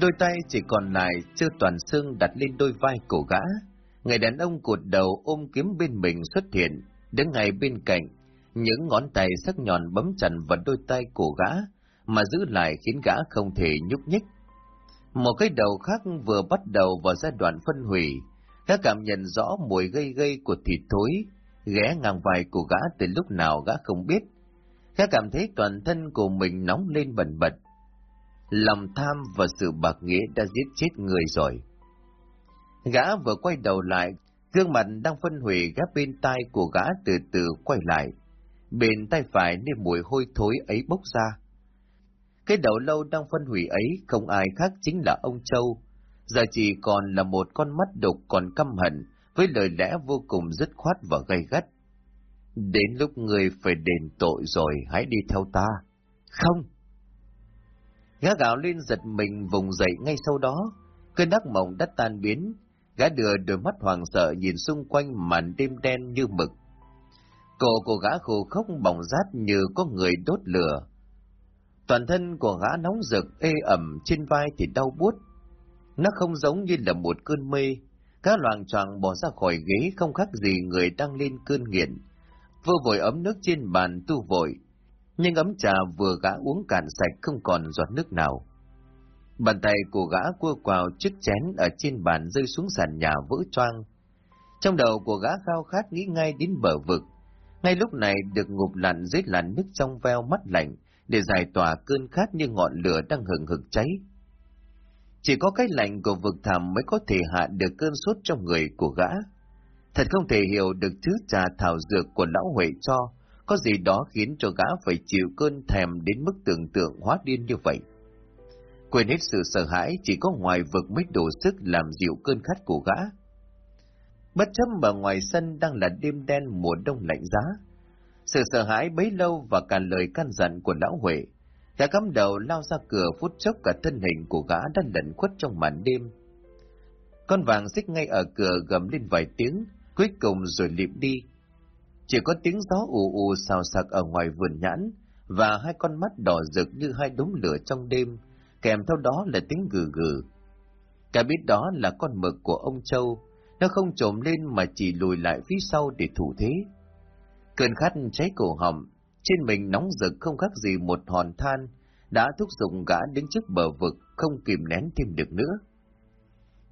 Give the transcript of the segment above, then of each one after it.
Đôi tay chỉ còn lại chưa toàn xương đặt lên đôi vai cổ gã. Người đàn ông cụt đầu ôm kiếm bên mình xuất hiện, đứng ngay bên cạnh, những ngón tay sắc nhọn bấm chặt vào đôi tay cổ gã, mà giữ lại khiến gã không thể nhúc nhích. Một cái đầu khác vừa bắt đầu vào giai đoạn phân hủy, gã cảm nhận rõ mùi gây gây của thịt thối, ghé ngang vai của gã từ lúc nào gã không biết. Gã cảm thấy toàn thân của mình nóng lên bẩn bật. Lòng tham và sự bạc nghĩa đã giết chết người rồi. Gã vừa quay đầu lại, gương mặt đang phân hủy gác bên tai của gã từ từ quay lại. Bên tay phải nên mùi hôi thối ấy bốc ra. Cái đầu lâu đang phân hủy ấy không ai khác chính là ông Châu. Giờ chỉ còn là một con mắt đục còn căm hận, với lời lẽ vô cùng dứt khoát và gay gắt. Đến lúc người phải đền tội rồi, hãy đi theo ta. Không! Gã gạo lên giật mình vùng dậy ngay sau đó, cơn ác mộng đã tan biến, gã đưa đôi mắt hoàng sợ nhìn xung quanh màn đêm đen như mực. Cổ của gã khô khốc bỏng rát như có người đốt lửa. Toàn thân của gã nóng rực, ê ẩm, trên vai thì đau buốt. Nó không giống như là một cơn mê, gã loàng choàng bỏ ra khỏi ghế không khác gì người đang lên cơn nghiện. Vừa vội ấm nước trên bàn tu vội, nhưng ấm trà vừa gã uống cạn sạch không còn giọt nước nào. Bàn tay của gã cua quào chiếc chén ở trên bàn rơi xuống sàn nhà vỡ choang. Trong đầu của gã khao khát nghĩ ngay đến bờ vực. Ngay lúc này được ngụp lặn dưới làn nước trong veo mắt lạnh để giải tỏa cơn khát như ngọn lửa đang hừng hực cháy. Chỉ có cái lạnh của vực thẳm mới có thể hạ được cơn sốt trong người của gã. Thật không thể hiểu được thứ trà thảo dược của lão Huệ cho, có gì đó khiến cho gã phải chịu cơn thèm đến mức tưởng tượng hóa điên như vậy. Quên hết sự sợ hãi, chỉ có ngoài vực mới đủ sức làm dịu cơn khát của gã. Bất chấp mà ngoài sân đang là đêm đen mùa đông lạnh giá. Sự sợ hãi bấy lâu và cả lời can dặn của lão Huệ Gã cắm đầu lao ra cửa phút chốc cả thân hình của gã đã lẩn khuất trong màn đêm. Con vàng xích ngay ở cửa gầm lên vài tiếng, cuối cùng rồi liệm đi. Chỉ có tiếng gió ù ù xào sạc ở ngoài vườn nhãn, và hai con mắt đỏ rực như hai đống lửa trong đêm, kèm theo đó là tiếng gừ gừ. Cả biết đó là con mực của ông Châu, nó không trồm lên mà chỉ lùi lại phía sau để thủ thế. Cơn khát cháy cổ họng, trên mình nóng rực không khác gì một hòn than, đã thúc giục gã đứng trước bờ vực, không kìm nén thêm được nữa.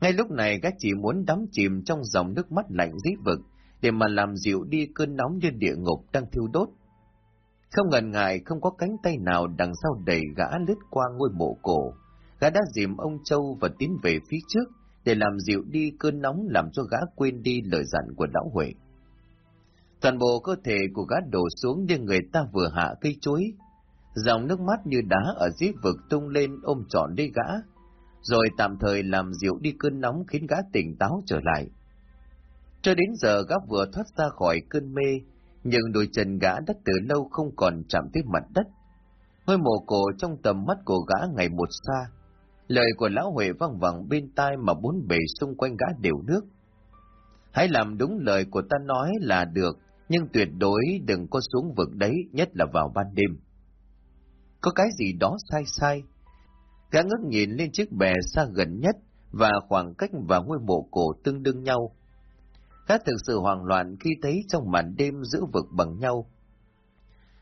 Ngay lúc này gã chỉ muốn đắm chìm trong dòng nước mắt lạnh dí vực, để mà làm dịu đi cơn nóng như địa ngục đang thiêu đốt. Không ngần ngại, không có cánh tay nào đằng sau đẩy gã lướt qua ngôi mộ cổ. Gã đã dìm ông Châu và tiến về phía trước, để làm dịu đi cơn nóng làm cho gã quên đi lời dặn của lão Huệ. Toàn bộ cơ thể của gã đổ xuống như người ta vừa hạ cây chuối. Dòng nước mắt như đá ở dưới vực tung lên ôm trọn đi gã, rồi tạm thời làm dịu đi cơn nóng khiến gã tỉnh táo trở lại. Cho đến giờ gã vừa thoát ra khỏi cơn mê, nhưng đôi chân gã đã từ lâu không còn chạm tới mặt đất. Ngôi mộ cổ trong tầm mắt của gã ngày một xa. Lời của lão Huệ vang vẳng bên tai mà bốn bề xung quanh gã đều nước. Hãy làm đúng lời của ta nói là được, nhưng tuyệt đối đừng có xuống vực đấy, nhất là vào ban đêm. Có cái gì đó sai sai. Gã ngước nhìn lên chiếc bè xa gần nhất và khoảng cách và ngôi mộ cổ tương đương nhau. Gã thực sự hoang loạn khi thấy trong màn đêm giữ vực bằng nhau.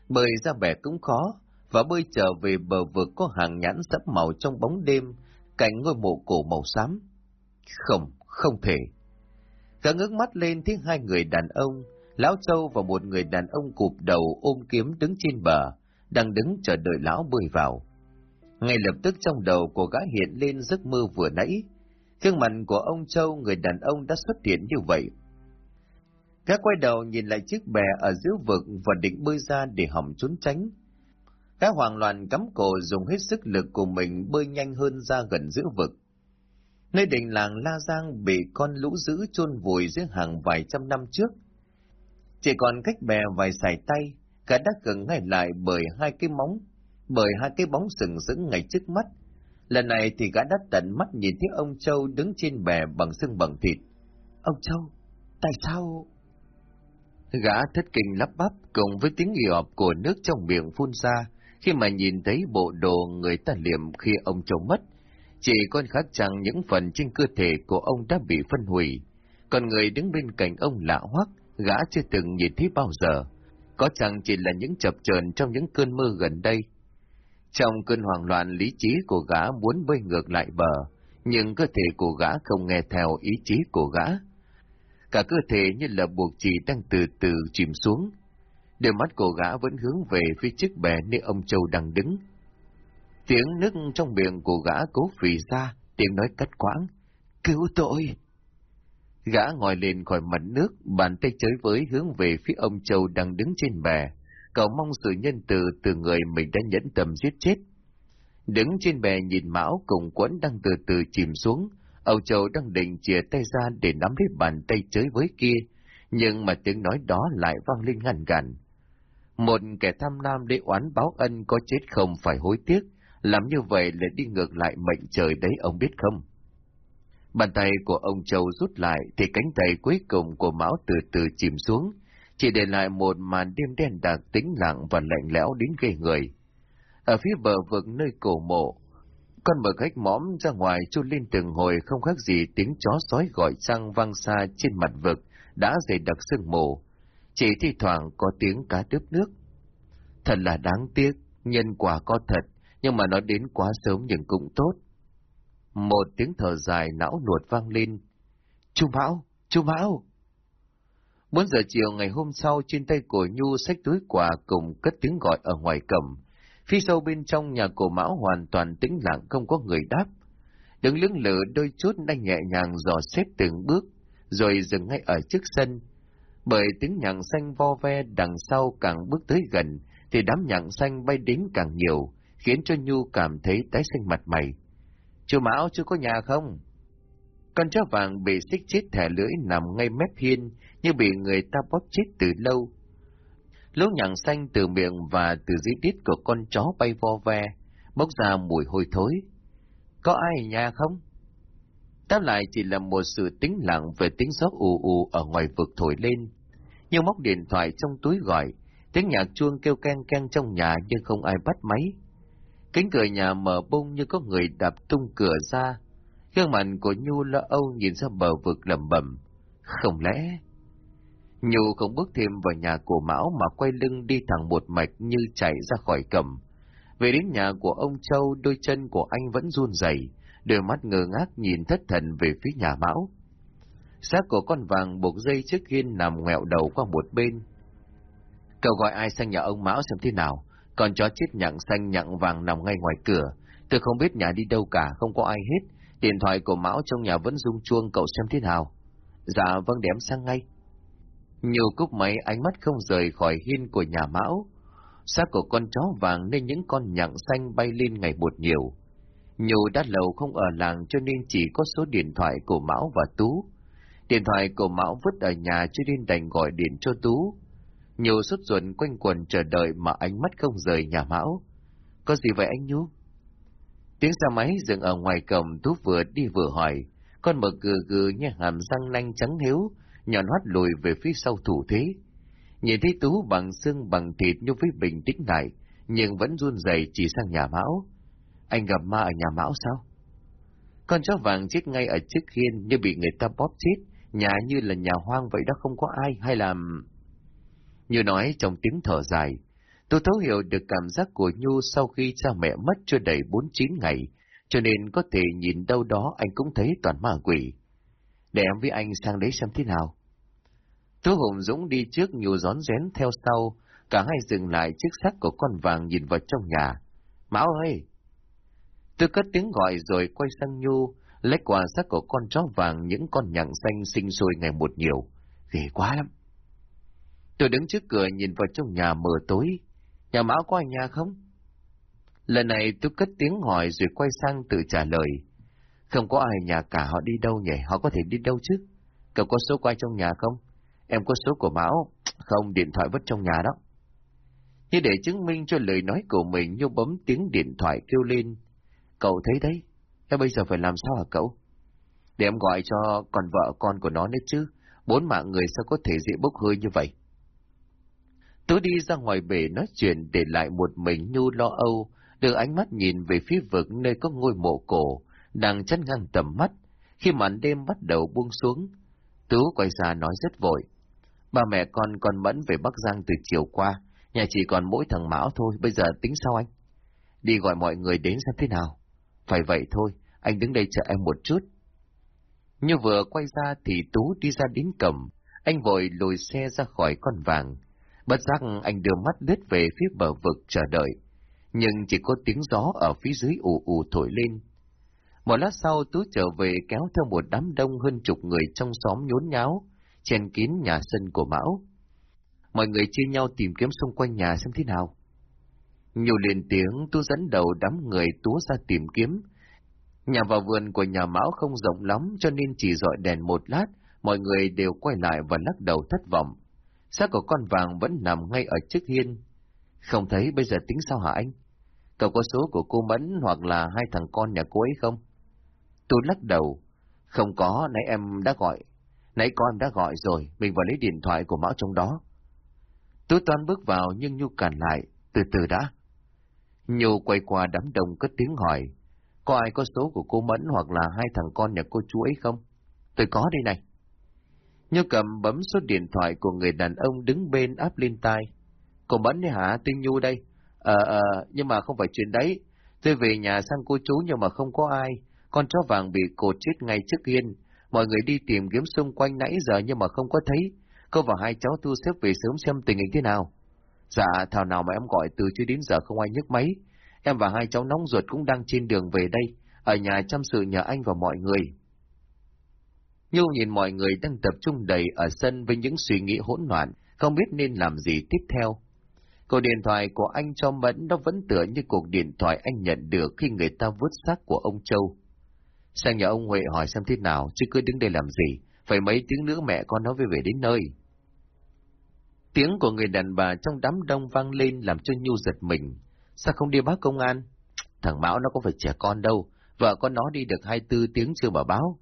Bơi ra bè cũng khó, và bơi trở về bờ vực có hàng nhãn sẫm màu trong bóng đêm, cạnh ngôi mộ cổ màu xám. Không, không thể. Gã ngước mắt lên thấy hai người đàn ông, Lão Châu và một người đàn ông cụp đầu ôm kiếm đứng trên bờ, đang đứng chờ đợi lão bơi vào. Ngay lập tức trong đầu của gã hiện lên giấc mơ vừa nãy. Gương mặt của ông Châu, người đàn ông đã xuất hiện như vậy. Gã quay đầu nhìn lại chiếc bè ở giữa vực và định bơi ra để hỏng trốn tránh. Gã hoàng loạn cắm cổ dùng hết sức lực của mình bơi nhanh hơn ra gần giữa vực. Nơi đỉnh làng La Giang bị con lũ dữ chôn vùi dưới hàng vài trăm năm trước, chỉ còn cách bè vài sải tay, cả đã gần ngay lại bởi hai cái móng, bởi hai cái bóng sừng sững ngay trước mắt. Lần này thì gã đã tận mắt nhìn thấy ông Châu đứng trên bè bằng xương bằng thịt. Ông Châu, tại sao... Gã thất kinh lắp bắp cùng với tiếng ỉ ọp của nước trong miệng phun ra khi mà nhìn thấy bộ đồ người ta liệm khi ông chồng mất. Chỉ còn khác chẳng những phần trên cơ thể của ông đã bị phân hủy, còn người đứng bên cạnh ông lạ hoắc, gã chưa từng nhìn thấy bao giờ. Có chẳng chỉ là những chập chờn trong những cơn mơ gần đây. Trong cơn hoảng loạn lý trí của gã muốn bơi ngược lại bờ, nhưng cơ thể của gã không nghe theo ý chí của gã. Cả cơ thể như là buộc chỉ đang từ từ chìm xuống. Đôi mắt của gã vẫn hướng về phía chiếc bè nơi ông Châu đang đứng. Tiếng nước trong miệng của gã cố phì ra, tiếng nói cắt quãng. Cứu tôi! Gã ngồi lên khỏi mặt nước, bàn tay chới với hướng về phía ông Châu đang đứng trên bè, cầu mong sự nhân từ từ người mình đã nhẫn tâm giết chết. Đứng trên bè nhìn Mão cùng quẫn đang từ từ chìm xuống, ông Châu đang định chìa tay ra để nắm lấy bàn tay chới với kia, nhưng mà tiếng nói đó lại vang lên ngăn gàn. Một kẻ tham lam để oán báo ân có chết không phải hối tiếc, làm như vậy là đi ngược lại mệnh trời đấy ông biết không? Bàn tay của ông Châu rút lại thì cánh tay cuối cùng của Mão từ từ chìm xuống, chỉ để lại một màn đêm đen đặc tĩnh lặng và lạnh lẽo đến ghê người. Ở phía bờ vực nơi cổ mộ, con mở gách mõm ra ngoài chu lên từng hồi không khác gì tiếng chó sói gọi sang vang xa trên mặt vực đã dày đặc sương mù, chỉ thi thoảng có tiếng cá đớp nước. Thật là đáng tiếc, nhân quả có thật, nhưng mà nó đến quá sớm nhưng cũng tốt. Một tiếng thở dài não nuột vang lên. Chú Mão! Chú Mão! Bốn giờ chiều ngày hôm sau, trên tay của Nhu xách túi quà cùng cất tiếng gọi ở ngoài cổng. Phía sâu bên trong nhà cổ Mão hoàn toàn tĩnh lặng không có người đáp. Đứng lưng lự đôi chút đang nhẹ nhàng dò xếp từng bước, rồi dừng ngay ở trước sân. Bởi tiếng nhạc xanh vo ve đằng sau càng bước tới gần, thì đám nhạc xanh bay đến càng nhiều, khiến cho Nhu cảm thấy tái xanh mặt mày. Chú Mão chưa có nhà không? Con chó vàng bị xích chết thẻ lưỡi nằm ngay mép hiên, như bị người ta bóp chết từ lâu. Lỗ nhặng xanh từ miệng và từ dưới đít của con chó bay vo ve, bốc ra mùi hôi thối. Có ai ở nhà không? Đáp lại chỉ là một sự tĩnh lặng về tiếng gió ù ù ở ngoài vực thổi lên. Như móc điện thoại trong túi gọi, tiếng nhạc chuông kêu keng keng trong nhà nhưng không ai bắt máy. Cánh cửa nhà mở bung như có người đạp tung cửa ra. Gương mặt của Nhu lo âu nhìn ra bờ vực lầm bẩm. Không lẽ... Nhu không bước thêm vào nhà của Mão mà quay lưng đi thẳng một mạch như chạy ra khỏi cầm. Về đến nhà của ông Châu, đôi chân của anh vẫn run rẩy, đôi mắt ngơ ngác nhìn thất thần về phía nhà Mão. Xác của con vàng buộc dây trước hiên nằm ngoẹo đầu qua một bên. Cậu gọi ai sang nhà ông Mão xem thế nào, còn chó chết nhặng xanh nhặng vàng nằm ngay ngoài cửa. Tôi không biết nhà đi đâu cả, không có ai hết. Điện thoại của Mão trong nhà vẫn rung chuông cậu xem thế nào. Dạ vâng để em sang ngay. Nhiều cúc máy ánh mắt không rời khỏi hiên của nhà Mão. Xác của con chó vàng nên những con nhặng xanh bay lên ngày một nhiều. Nhiều đã lâu không ở làng cho nên chỉ có số điện thoại của Mão và Tú. Điện thoại của Mão vứt ở nhà cho nên đành gọi điện cho Tú. Nhiều sốt ruột quanh quần chờ đợi mà ánh mắt không rời nhà Mão. Có gì vậy anh Nhu? Tiếng xe máy dừng ở ngoài cổng Tú vừa đi vừa hỏi. Con mở gừ gừ như hàm răng nanh trắng hiếu, nhọn hoắt lùi về phía sau thủ thế. Nhìn thấy Tú bằng xương bằng thịt như với bình tĩnh này, nhưng vẫn run rẩy chỉ sang nhà Mão. Anh gặp ma ở nhà Mão sao? Con chó vàng chết ngay ở trước hiên như bị người ta bóp chết, nhà như là nhà hoang vậy đó không có ai hay làm... Như nói trong tiếng thở dài, tôi thấu hiểu được cảm giác của Nhu sau khi cha mẹ mất chưa đầy bốn chín ngày, cho nên có thể nhìn đâu đó anh cũng thấy toàn ma quỷ. Để em với anh sang đấy xem thế nào. Tú Hùng Dũng đi trước Nhu rón rén theo sau, cả hai dừng lại chiếc xác của con vàng nhìn vào trong nhà. Mão ơi! Tôi cất tiếng gọi rồi quay sang Nhu, lấy quả xác của con chó vàng những con nhặng xanh sinh sôi ngày một nhiều. Ghê quá lắm! Tôi đứng trước cửa nhìn vào trong nhà mờ tối. Nhà Mão có ở nhà không? Lần này tôi cất tiếng hỏi rồi quay sang tự trả lời. Không có ai nhà cả họ đi đâu nhỉ? Họ có thể đi đâu chứ? Cậu có số quay trong nhà không? Em có số của Mão. Không, điện thoại vứt trong nhà đó. Như để chứng minh cho lời nói của mình, nhu bấm tiếng điện thoại kêu lên. Cậu thấy đấy, thế bây giờ phải làm sao hả cậu? Để em gọi cho con vợ con của nó nữa chứ. Bốn mạng người sao có thể dễ bốc hơi như vậy? Tôi đi ra ngoài bể nói chuyện để lại một mình Nhu lo âu, đưa ánh mắt nhìn về phía vực nơi có ngôi mộ cổ, đang chắn ngang tầm mắt. Khi màn đêm bắt đầu buông xuống, Tú quay ra nói rất vội. Ba mẹ con còn mẫn về Bắc Giang từ chiều qua, nhà chỉ còn mỗi thằng Mão thôi, bây giờ tính sao anh? Đi gọi mọi người đến xem thế nào. Phải vậy thôi, anh đứng đây chờ em một chút. Như vừa quay ra thì Tú đi ra đến cầm, anh vội lùi xe ra khỏi con vàng. Bất giác anh đưa mắt lướt về phía bờ vực chờ đợi, nhưng chỉ có tiếng gió ở phía dưới ù ù thổi lên. Một lát sau Tú trở về kéo theo một đám đông hơn chục người trong xóm nhốn nháo, chen kín nhà sân của Mão. Mọi người chia nhau tìm kiếm xung quanh nhà xem thế nào. Nhiều liền tiếng Tú dẫn đầu đám người Tú ra tìm kiếm. Nhà vào vườn của nhà Mão không rộng lắm cho nên chỉ dọi đèn một lát, mọi người đều quay lại và lắc đầu thất vọng. Xác của con vàng vẫn nằm ngay ở trước hiên. Không thấy bây giờ tính sao hả anh? Cậu có số của cô Mẫn hoặc là hai thằng con nhà cô ấy không? Tôi lắc đầu. Không có, nãy em đã gọi. Nãy con đã gọi rồi, mình vào lấy điện thoại của Mão trong đó. Tôi toan bước vào nhưng Nhu cản lại, từ từ đã. Nhu quay qua đám đông cất tiếng hỏi, có ai có số của cô Mẫn hoặc là hai thằng con nhà cô chú ấy không? Tôi có đây này. Nhu cầm bấm số điện thoại của người đàn ông đứng bên áp lên tai. Cô Mẫn đấy hả? Tinh Nhu đây. Ờ, ờ, nhưng mà không phải chuyện đấy. Tôi về nhà sang cô chú nhưng mà không có ai. Con chó vàng bị cột chết ngay trước hiên. Mọi người đi tìm kiếm xung quanh nãy giờ nhưng mà không có thấy. Cô và hai cháu thu xếp về sớm xem tình hình thế nào. Dạ, thảo nào mà em gọi từ chưa đến giờ không ai nhấc máy. Em và hai cháu nóng ruột cũng đang trên đường về đây, ở nhà chăm sự nhờ anh và mọi người. Nhu nhìn mọi người đang tập trung đầy ở sân với những suy nghĩ hỗn loạn, không biết nên làm gì tiếp theo. Cuộc điện thoại của anh cho Mẫn nó vẫn tựa như cuộc điện thoại anh nhận được khi người ta vứt xác của ông Châu. Sang nhà ông Huệ hỏi xem thế nào, chứ cứ đứng đây làm gì, phải mấy tiếng nữa mẹ con nó mới về đến nơi. Tiếng của người đàn bà trong đám đông vang lên làm cho Nhu giật mình. Sao không đi báo công an? Thằng Mão nó có phải trẻ con đâu, vợ con nó đi được hai tư tiếng chưa mà báo.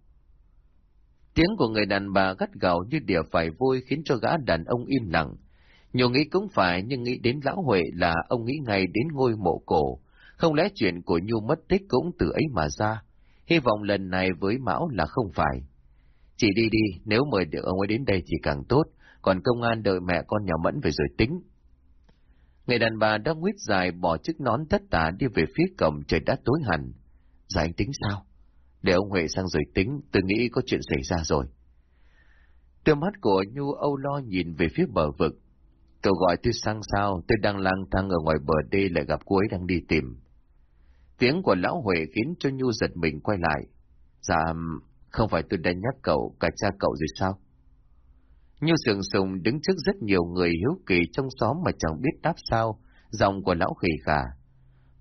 Tiếng của người đàn bà gắt gào như đỉa phải vui khiến cho gã đàn ông im lặng. Nhiều nghĩ cũng phải nhưng nghĩ đến lão Huệ là ông nghĩ ngay đến ngôi mộ cổ. Không lẽ chuyện của Nhu mất tích cũng từ ấy mà ra? Hy vọng lần này với Mão là không phải. chị đi đi, nếu mời được ông ấy đến đây thì càng tốt, còn công an đợi mẹ con nhỏ Mẫn về rồi tính. Người đàn bà đã nguyết dài bỏ chiếc nón tất tả đi về phía cổng trời đã tối hẳn. Dạ anh tính sao? Để ông Huệ sang rồi tính, tôi nghĩ có chuyện xảy ra rồi. Đôi mắt của Nhu âu lo nhìn về phía bờ vực. Cậu gọi tôi sang sao, tôi đang lang thang ở ngoài bờ đê lại gặp cô ấy đang đi tìm. Tiếng của lão Huệ khiến cho Nhu giật mình quay lại. Dạ, không phải tôi đã nhắc cậu, cả cha cậu rồi sao? Nhu sườn sùng đứng trước rất nhiều người hiếu kỳ trong xóm mà chẳng biết đáp sao, dòng của lão khỉ khả.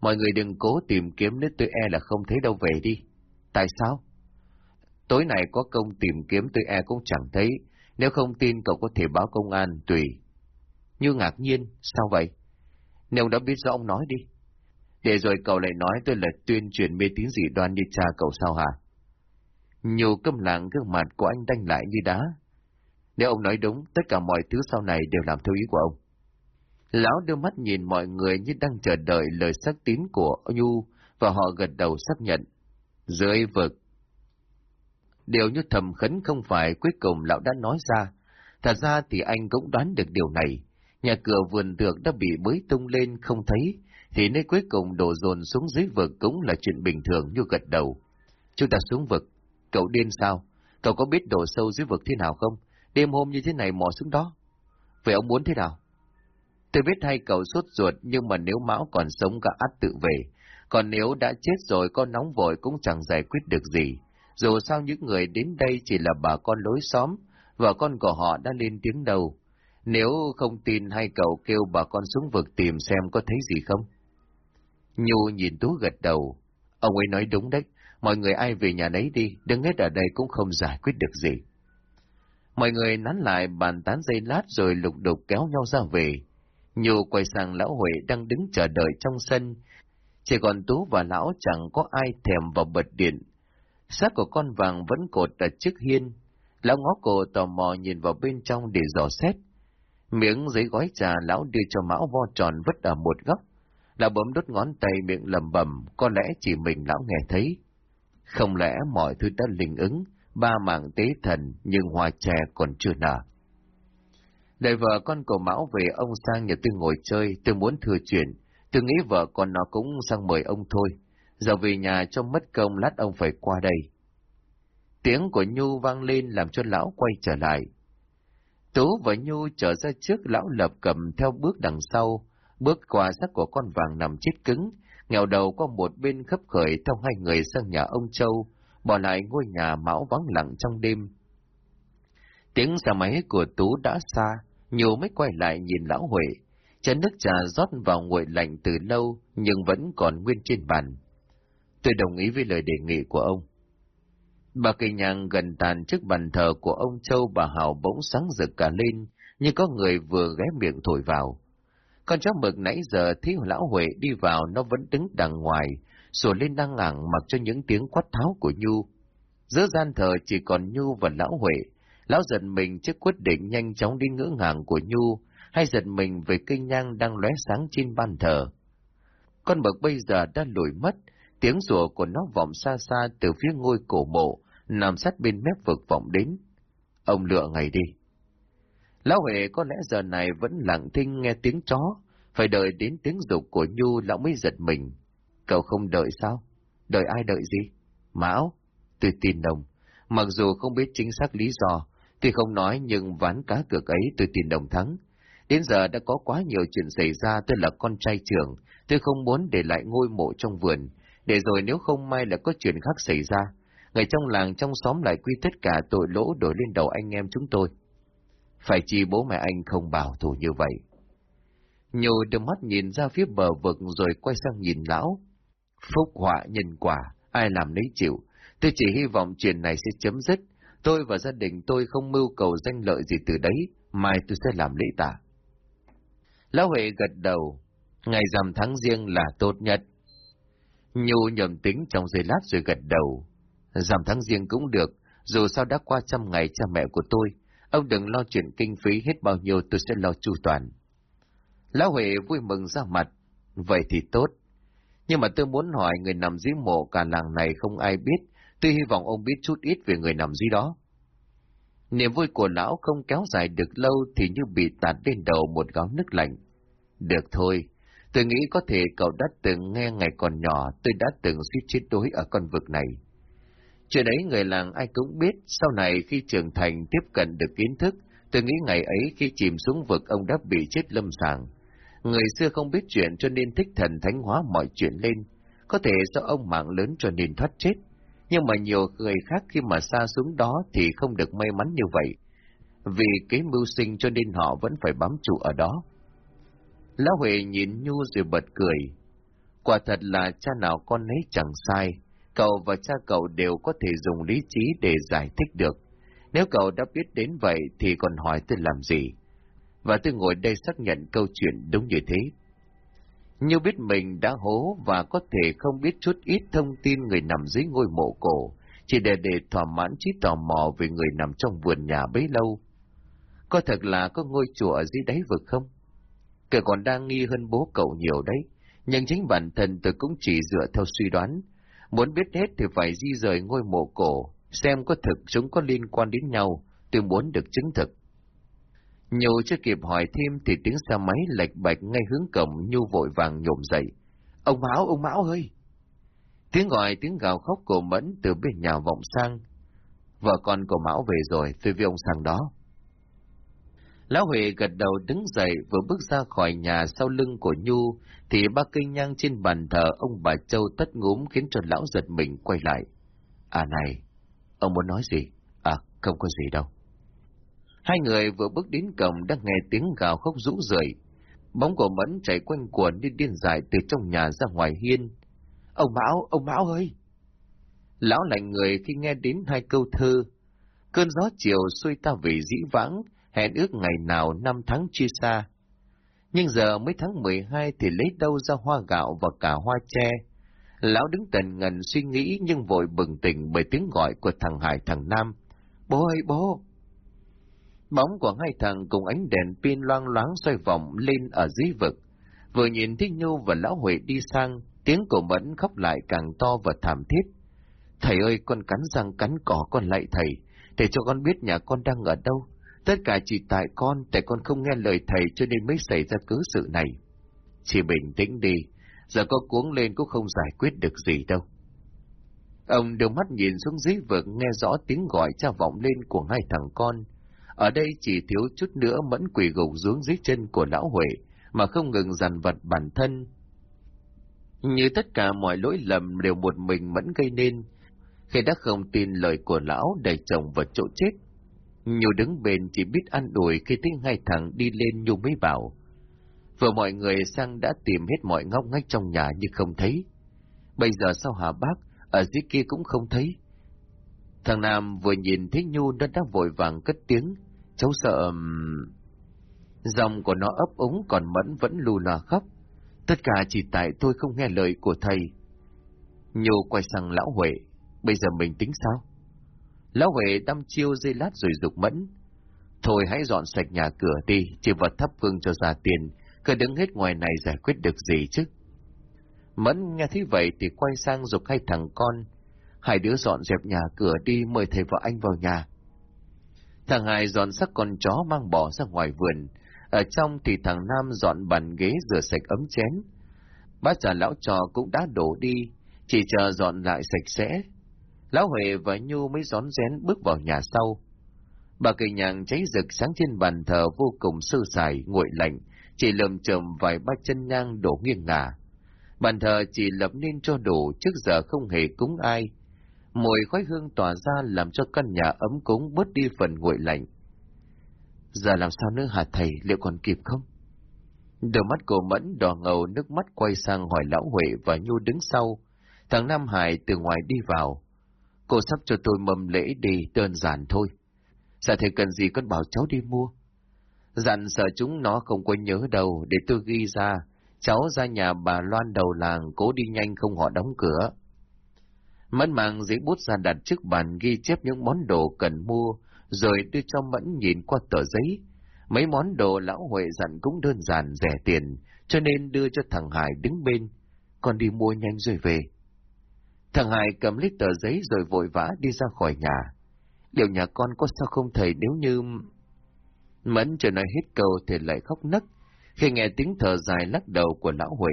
Mọi người đừng cố tìm kiếm nếu tôi e là không thấy đâu về đi. Tại sao? Tối nay có công tìm kiếm tôi e cũng chẳng thấy, nếu không tin cậu có thể báo công an, tùy. Như ngạc nhiên, sao vậy? Nếu đã biết rõ ông nói đi. Để rồi cậu lại nói tôi là tuyên truyền mê tín dị đoan như cha cậu sao hả? Nhiều câm lặng gương mặt của anh đanh lại như đá. Nếu ông nói đúng, tất cả mọi thứ sau này đều làm theo ý của ông. Lão đưa mắt nhìn mọi người như đang chờ đợi lời xác tín của Nhu và họ gật đầu xác nhận. Dưới vực. Điều như thầm khấn không phải cuối cùng lão đã nói ra. Thật ra thì anh cũng đoán được điều này. Nhà cửa vườn tược đã bị bới tung lên không thấy, thì nơi cuối cùng đổ dồn xuống dưới vực cũng là chuyện bình thường như gật đầu. Chúng ta xuống vực. Cậu điên sao? Cậu có biết đổ sâu dưới vực thế nào không? Đêm hôm như thế này mò xuống đó. Vậy ông muốn thế nào? Tôi biết hai cậu sốt ruột nhưng mà nếu Mão còn sống cả át tự về. Còn nếu đã chết rồi con nóng vội cũng chẳng giải quyết được gì. Dù sao những người đến đây chỉ là bà con lối xóm, vợ con của họ đã lên tiếng đầu. Nếu không tin hai cậu kêu bà con xuống vực tìm xem có thấy gì không? Nhu nhìn Tú gật đầu. Ông ấy nói đúng đấy, mọi người ai về nhà nấy đi, đừng hết ở đây cũng không giải quyết được gì. Mọi người nắn lại bàn tán dây lát rồi lục đục kéo nhau ra về. Nhu quay sang lão Huệ đang đứng chờ đợi trong sân. Chỉ còn Tú và lão chẳng có ai thèm vào bật điện. Xác của con vàng vẫn cột ở trước hiên. Lão ngó cổ tò mò nhìn vào bên trong để dò xét. Miếng giấy gói trà lão đưa cho mão vo tròn vứt ở một góc. Lão bấm đốt ngón tay miệng lầm bầm, có lẽ chỉ mình lão nghe thấy. Không lẽ mọi thứ đã linh ứng, ba mạng tế thần nhưng hoa trẻ còn chưa nở. Đợi vợ con cổ mão về ông sang nhà tôi ngồi chơi, tôi muốn thừa chuyện. Tôi nghĩ vợ con nó cũng sang mời ông thôi. Giờ về nhà cho mất công lát ông phải qua đây. Tiếng của Nhu vang lên làm cho lão quay trở lại. Tú và Nhu trở ra trước lão lập cầm theo bước đằng sau, bước qua xác của con vàng nằm chết cứng, nghèo đầu qua một bên khấp khởi theo hai người sang nhà ông Châu, bỏ lại ngôi nhà mão vắng lặng trong đêm. Tiếng xe máy của Tú đã xa, nhiều mới quay lại nhìn lão Huệ. Chén nước trà rót vào nguội lạnh từ lâu, nhưng vẫn còn nguyên trên bàn. Tôi đồng ý với lời đề nghị của ông. Bà cây nhang gần tàn trước bàn thờ của ông Châu bà Hảo bỗng sáng rực cả lên, như có người vừa ghé miệng thổi vào. Con chó mực nãy giờ thấy lão Huệ đi vào nó vẫn đứng đằng ngoài, sủa lên đang ngẳng mặc cho những tiếng quát tháo của Nhu. Giữa gian thờ chỉ còn Nhu và lão Huệ, lão giật mình trước quyết định nhanh chóng đi ngưỡng ngàng của Nhu, hay giật mình về cây nhang đang lóe sáng trên ban thờ. Con mực bây giờ đã lùi mất, tiếng rủa của nó vọng xa xa từ phía ngôi cổ mộ, nằm sát bên mép vực vọng đến. Ông lựa ngày đi. Lão Huệ có lẽ giờ này vẫn lặng thinh nghe tiếng chó, phải đợi đến tiếng dục của Nhu lão mới giật mình. Cậu không đợi sao? Đợi ai đợi gì? Mão, tôi tin đồng. Mặc dù không biết chính xác lý do, thì không nói nhưng ván cá cược ấy tôi tin đồng thắng. Đến giờ đã có quá nhiều chuyện xảy ra tôi là con trai trưởng, tôi không muốn để lại ngôi mộ trong vườn, để rồi nếu không may là có chuyện khác xảy ra, người trong làng trong xóm lại quy tất cả tội lỗ đổi lên đầu anh em chúng tôi. Phải chi bố mẹ anh không bảo thủ như vậy. Nhô đưa mắt nhìn ra phía bờ vực rồi quay sang nhìn lão. Phúc họa nhân quả, ai làm lấy chịu. Tôi chỉ hy vọng chuyện này sẽ chấm dứt. Tôi và gia đình tôi không mưu cầu danh lợi gì từ đấy, mai tôi sẽ làm lễ tạ. Lão Huệ gật đầu, ngày rằm tháng riêng là tốt nhất. Nhu nhầm tính trong giây lát rồi gật đầu. Rằm tháng riêng cũng được, dù sao đã qua trăm ngày cha mẹ của tôi, ông đừng lo chuyện kinh phí hết bao nhiêu tôi sẽ lo chu toàn. Lão Huệ vui mừng ra mặt, vậy thì tốt. Nhưng mà tôi muốn hỏi người nằm dưới mộ cả làng này không ai biết, tôi hy vọng ông biết chút ít về người nằm dưới đó. Niềm vui của lão không kéo dài được lâu thì như bị tạt lên đầu một gáo nước lạnh. Được thôi, tôi nghĩ có thể cậu đã từng nghe ngày còn nhỏ tôi đã từng suýt chết đối ở con vực này. Chuyện ấy người làng ai cũng biết, sau này khi trưởng thành tiếp cận được kiến thức, tôi nghĩ ngày ấy khi chìm xuống vực ông đã bị chết lâm sàng. Người xưa không biết chuyện cho nên thích thần thánh hóa mọi chuyện lên, có thể do ông mạng lớn cho nên thoát chết. Nhưng mà nhiều người khác khi mà xa xuống đó thì không được may mắn như vậy, vì kế mưu sinh cho nên họ vẫn phải bám trụ ở đó. Lão Huệ nhìn Nhu rồi bật cười. Quả thật là cha nào con ấy chẳng sai, cậu và cha cậu đều có thể dùng lý trí để giải thích được. Nếu cậu đã biết đến vậy thì còn hỏi tôi làm gì? Và tôi ngồi đây xác nhận câu chuyện đúng như thế. Như biết mình đã hố và có thể không biết chút ít thông tin người nằm dưới ngôi mộ cổ, chỉ để để thỏa mãn trí tò mò về người nằm trong vườn nhà bấy lâu. Có thật là có ngôi chùa ở dưới đáy vực không? Cậu còn đang nghi hơn bố cậu nhiều đấy, nhưng chính bản thân tôi cũng chỉ dựa theo suy đoán. Muốn biết hết thì phải di rời ngôi mộ cổ, xem có thực chúng có liên quan đến nhau, tôi muốn được chứng thực. nhiều chưa kịp hỏi thêm thì tiếng xe máy lệch bạch ngay hướng cổng Nhu vội vàng nhổm dậy. Ông Mão, ông Mão ơi! Tiếng gọi, tiếng gào khóc cổ mẫn từ bên nhà vọng sang. Vợ con của Mão về rồi, tôi với ông sang đó. Lão Huệ gật đầu đứng dậy vừa bước ra khỏi nhà sau lưng của Nhu, thì ba cây nhang trên bàn thờ ông bà Châu tất ngúm khiến cho lão giật mình quay lại. À này, ông muốn nói gì? À, không có gì đâu. Hai người vừa bước đến cổng đã nghe tiếng gào khóc rũ rượi. Bóng của Mẫn chạy quanh cuộn đi điên dại từ trong nhà ra ngoài hiên. Ông Mão, ông Mão ơi! Lão lạnh người khi nghe đến hai câu thơ. Cơn gió chiều xuôi ta về dĩ vãng, hẹn ước ngày nào năm tháng chia xa. Nhưng giờ mới tháng 12 thì lấy đâu ra hoa gạo và cả hoa tre. Lão đứng tần ngần suy nghĩ nhưng vội bừng tỉnh bởi tiếng gọi của thằng Hải thằng Nam. Bố ơi bố! Bóng của hai thằng cùng ánh đèn pin loang loáng xoay vòng lên ở dưới vực. Vừa nhìn thấy Nhu và Lão Huệ đi sang, tiếng của Mẫn khóc lại càng to và thảm thiết. Thầy ơi, con cắn răng cắn cỏ con lại thầy, để cho con biết nhà con đang ở đâu. Tất cả chỉ tại con, tại con không nghe lời thầy cho nên mới xảy ra cớ sự này. Chỉ bình tĩnh đi, giờ có cuống lên cũng không giải quyết được gì đâu. Ông đưa mắt nhìn xuống dưới vực nghe rõ tiếng gọi cha vọng lên của hai thằng con. Ở đây chỉ thiếu chút nữa mẫn quỷ gục xuống dưới chân của lão Huệ, mà không ngừng dằn vật bản thân. Như tất cả mọi lỗi lầm đều một mình mẫn gây nên, khi đã không tin lời của lão đẩy chồng vào chỗ chết. Nhu đứng bên chỉ biết ăn đuổi khi thấy hai thằng đi lên Nhu mới bảo. Vừa mọi người sang đã tìm hết mọi ngóc ngách trong nhà nhưng không thấy. Bây giờ sao hả bác, ở dưới kia cũng không thấy. Thằng Nam vừa nhìn thấy Nhu nó đã vội vàng cất tiếng, cháu sợ... Dòng của nó ấp úng còn mẫn vẫn lù lòa khóc. Tất cả chỉ tại tôi không nghe lời của thầy. Nhu quay sang lão Huệ, bây giờ mình tính sao? Lão Huệ đăm chiêu dây lát rồi dục mẫn. Thôi hãy dọn sạch nhà cửa đi, chỉ vật thắp hương cho ra tiền, cứ đứng hết ngoài này giải quyết được gì chứ. Mẫn nghe thấy vậy thì quay sang dục hai thằng con. Hai đứa dọn dẹp nhà cửa đi mời thầy vợ anh vào nhà. Thằng hai dọn sắc con chó mang bỏ ra ngoài vườn. Ở trong thì thằng Nam dọn bàn ghế rửa sạch ấm chén. Bát trà lão trò cũng đã đổ đi, chỉ chờ dọn lại sạch sẽ. Lão Huệ và Nhu mới rón rén bước vào nhà sau. Bà cây nhàng cháy rực sáng trên bàn thờ vô cùng sơ sài, nguội lạnh, chỉ lầm chầm vài ba chân nhang đổ nghiêng ngả. Bàn thờ chỉ lập nên cho đủ, trước giờ không hề cúng ai. Mùi khói hương tỏa ra làm cho căn nhà ấm cúng bớt đi phần nguội lạnh. Giờ làm sao nữa hả thầy, liệu còn kịp không? Đôi mắt cô Mẫn đỏ ngầu nước mắt quay sang hỏi lão Huệ và Nhu đứng sau. Thằng Nam Hải từ ngoài đi vào. Cô sắp cho tôi mầm lễ đi, đơn giản thôi. Dạ thầy cần gì con bảo cháu đi mua. Dặn sợ chúng nó không có nhớ đâu, để tôi ghi ra. Cháu ra nhà bà Loan đầu làng, cố đi nhanh không họ đóng cửa. Mẫn mang giấy bút ra đặt trước bàn ghi chép những món đồ cần mua, rồi đưa cho Mẫn nhìn qua tờ giấy. Mấy món đồ lão Huệ dặn cũng đơn giản, rẻ tiền, cho nên đưa cho thằng Hải đứng bên. Con đi mua nhanh rồi về. Thằng Hải cầm lấy tờ giấy rồi vội vã đi ra khỏi nhà. Liệu nhà con có sao không thầy nếu như... Mẫn chưa nói hết câu thì lại khóc nấc, khi nghe tiếng thở dài lắc đầu của lão Huệ.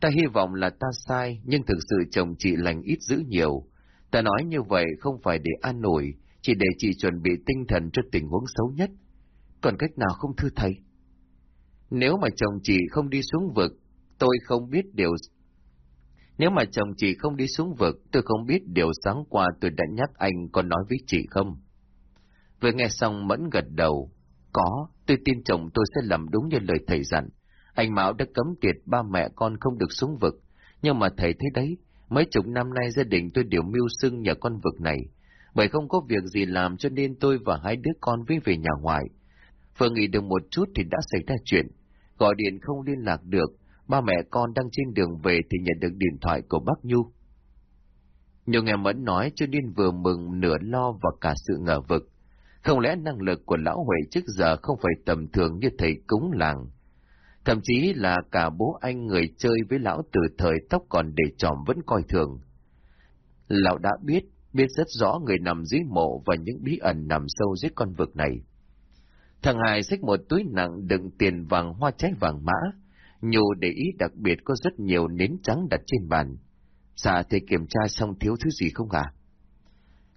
Ta hy vọng là ta sai, nhưng thực sự chồng chị lành ít dữ nhiều. Ta nói như vậy không phải để an nổi, chỉ để chị chuẩn bị tinh thần cho tình huống xấu nhất. Còn cách nào không thưa thầy? Nếu mà chồng chị không đi xuống vực, tôi không biết điều... Nếu mà chồng chị không đi xuống vực, tôi không biết điều sáng qua tôi đã nhắc anh có nói với chị không. Vừa nghe xong mẫn gật đầu. Có, tôi tin chồng tôi sẽ làm đúng như lời thầy dặn. Anh Mão đã cấm tiệt ba mẹ con không được xuống vực. Nhưng mà thầy thấy đấy, mấy chục năm nay gia đình tôi đều mưu sưng nhờ con vực này. Bởi không có việc gì làm cho nên tôi và hai đứa con với về nhà ngoài. Vừa nghỉ được một chút thì đã xảy ra chuyện. Gọi điện không liên lạc được, ba mẹ con đang trên đường về thì nhận được điện thoại của bác Nhu. Nhiều nghe Mẫn nói cho nên vừa mừng nửa lo và cả sự ngờ vực. Không lẽ năng lực của lão Huệ trước giờ không phải tầm thường như thầy cúng làng? Thậm chí là cả bố anh người chơi với lão từ thời tóc còn để tròm vẫn coi thường. Lão đã biết, biết rất rõ người nằm dưới mộ và những bí ẩn nằm sâu dưới con vực này. Thằng Hải xách một túi nặng đựng tiền vàng hoa trái vàng mã, nhu để ý đặc biệt có rất nhiều nến trắng đặt trên bàn. Dạ thì kiểm tra xong thiếu thứ gì không à?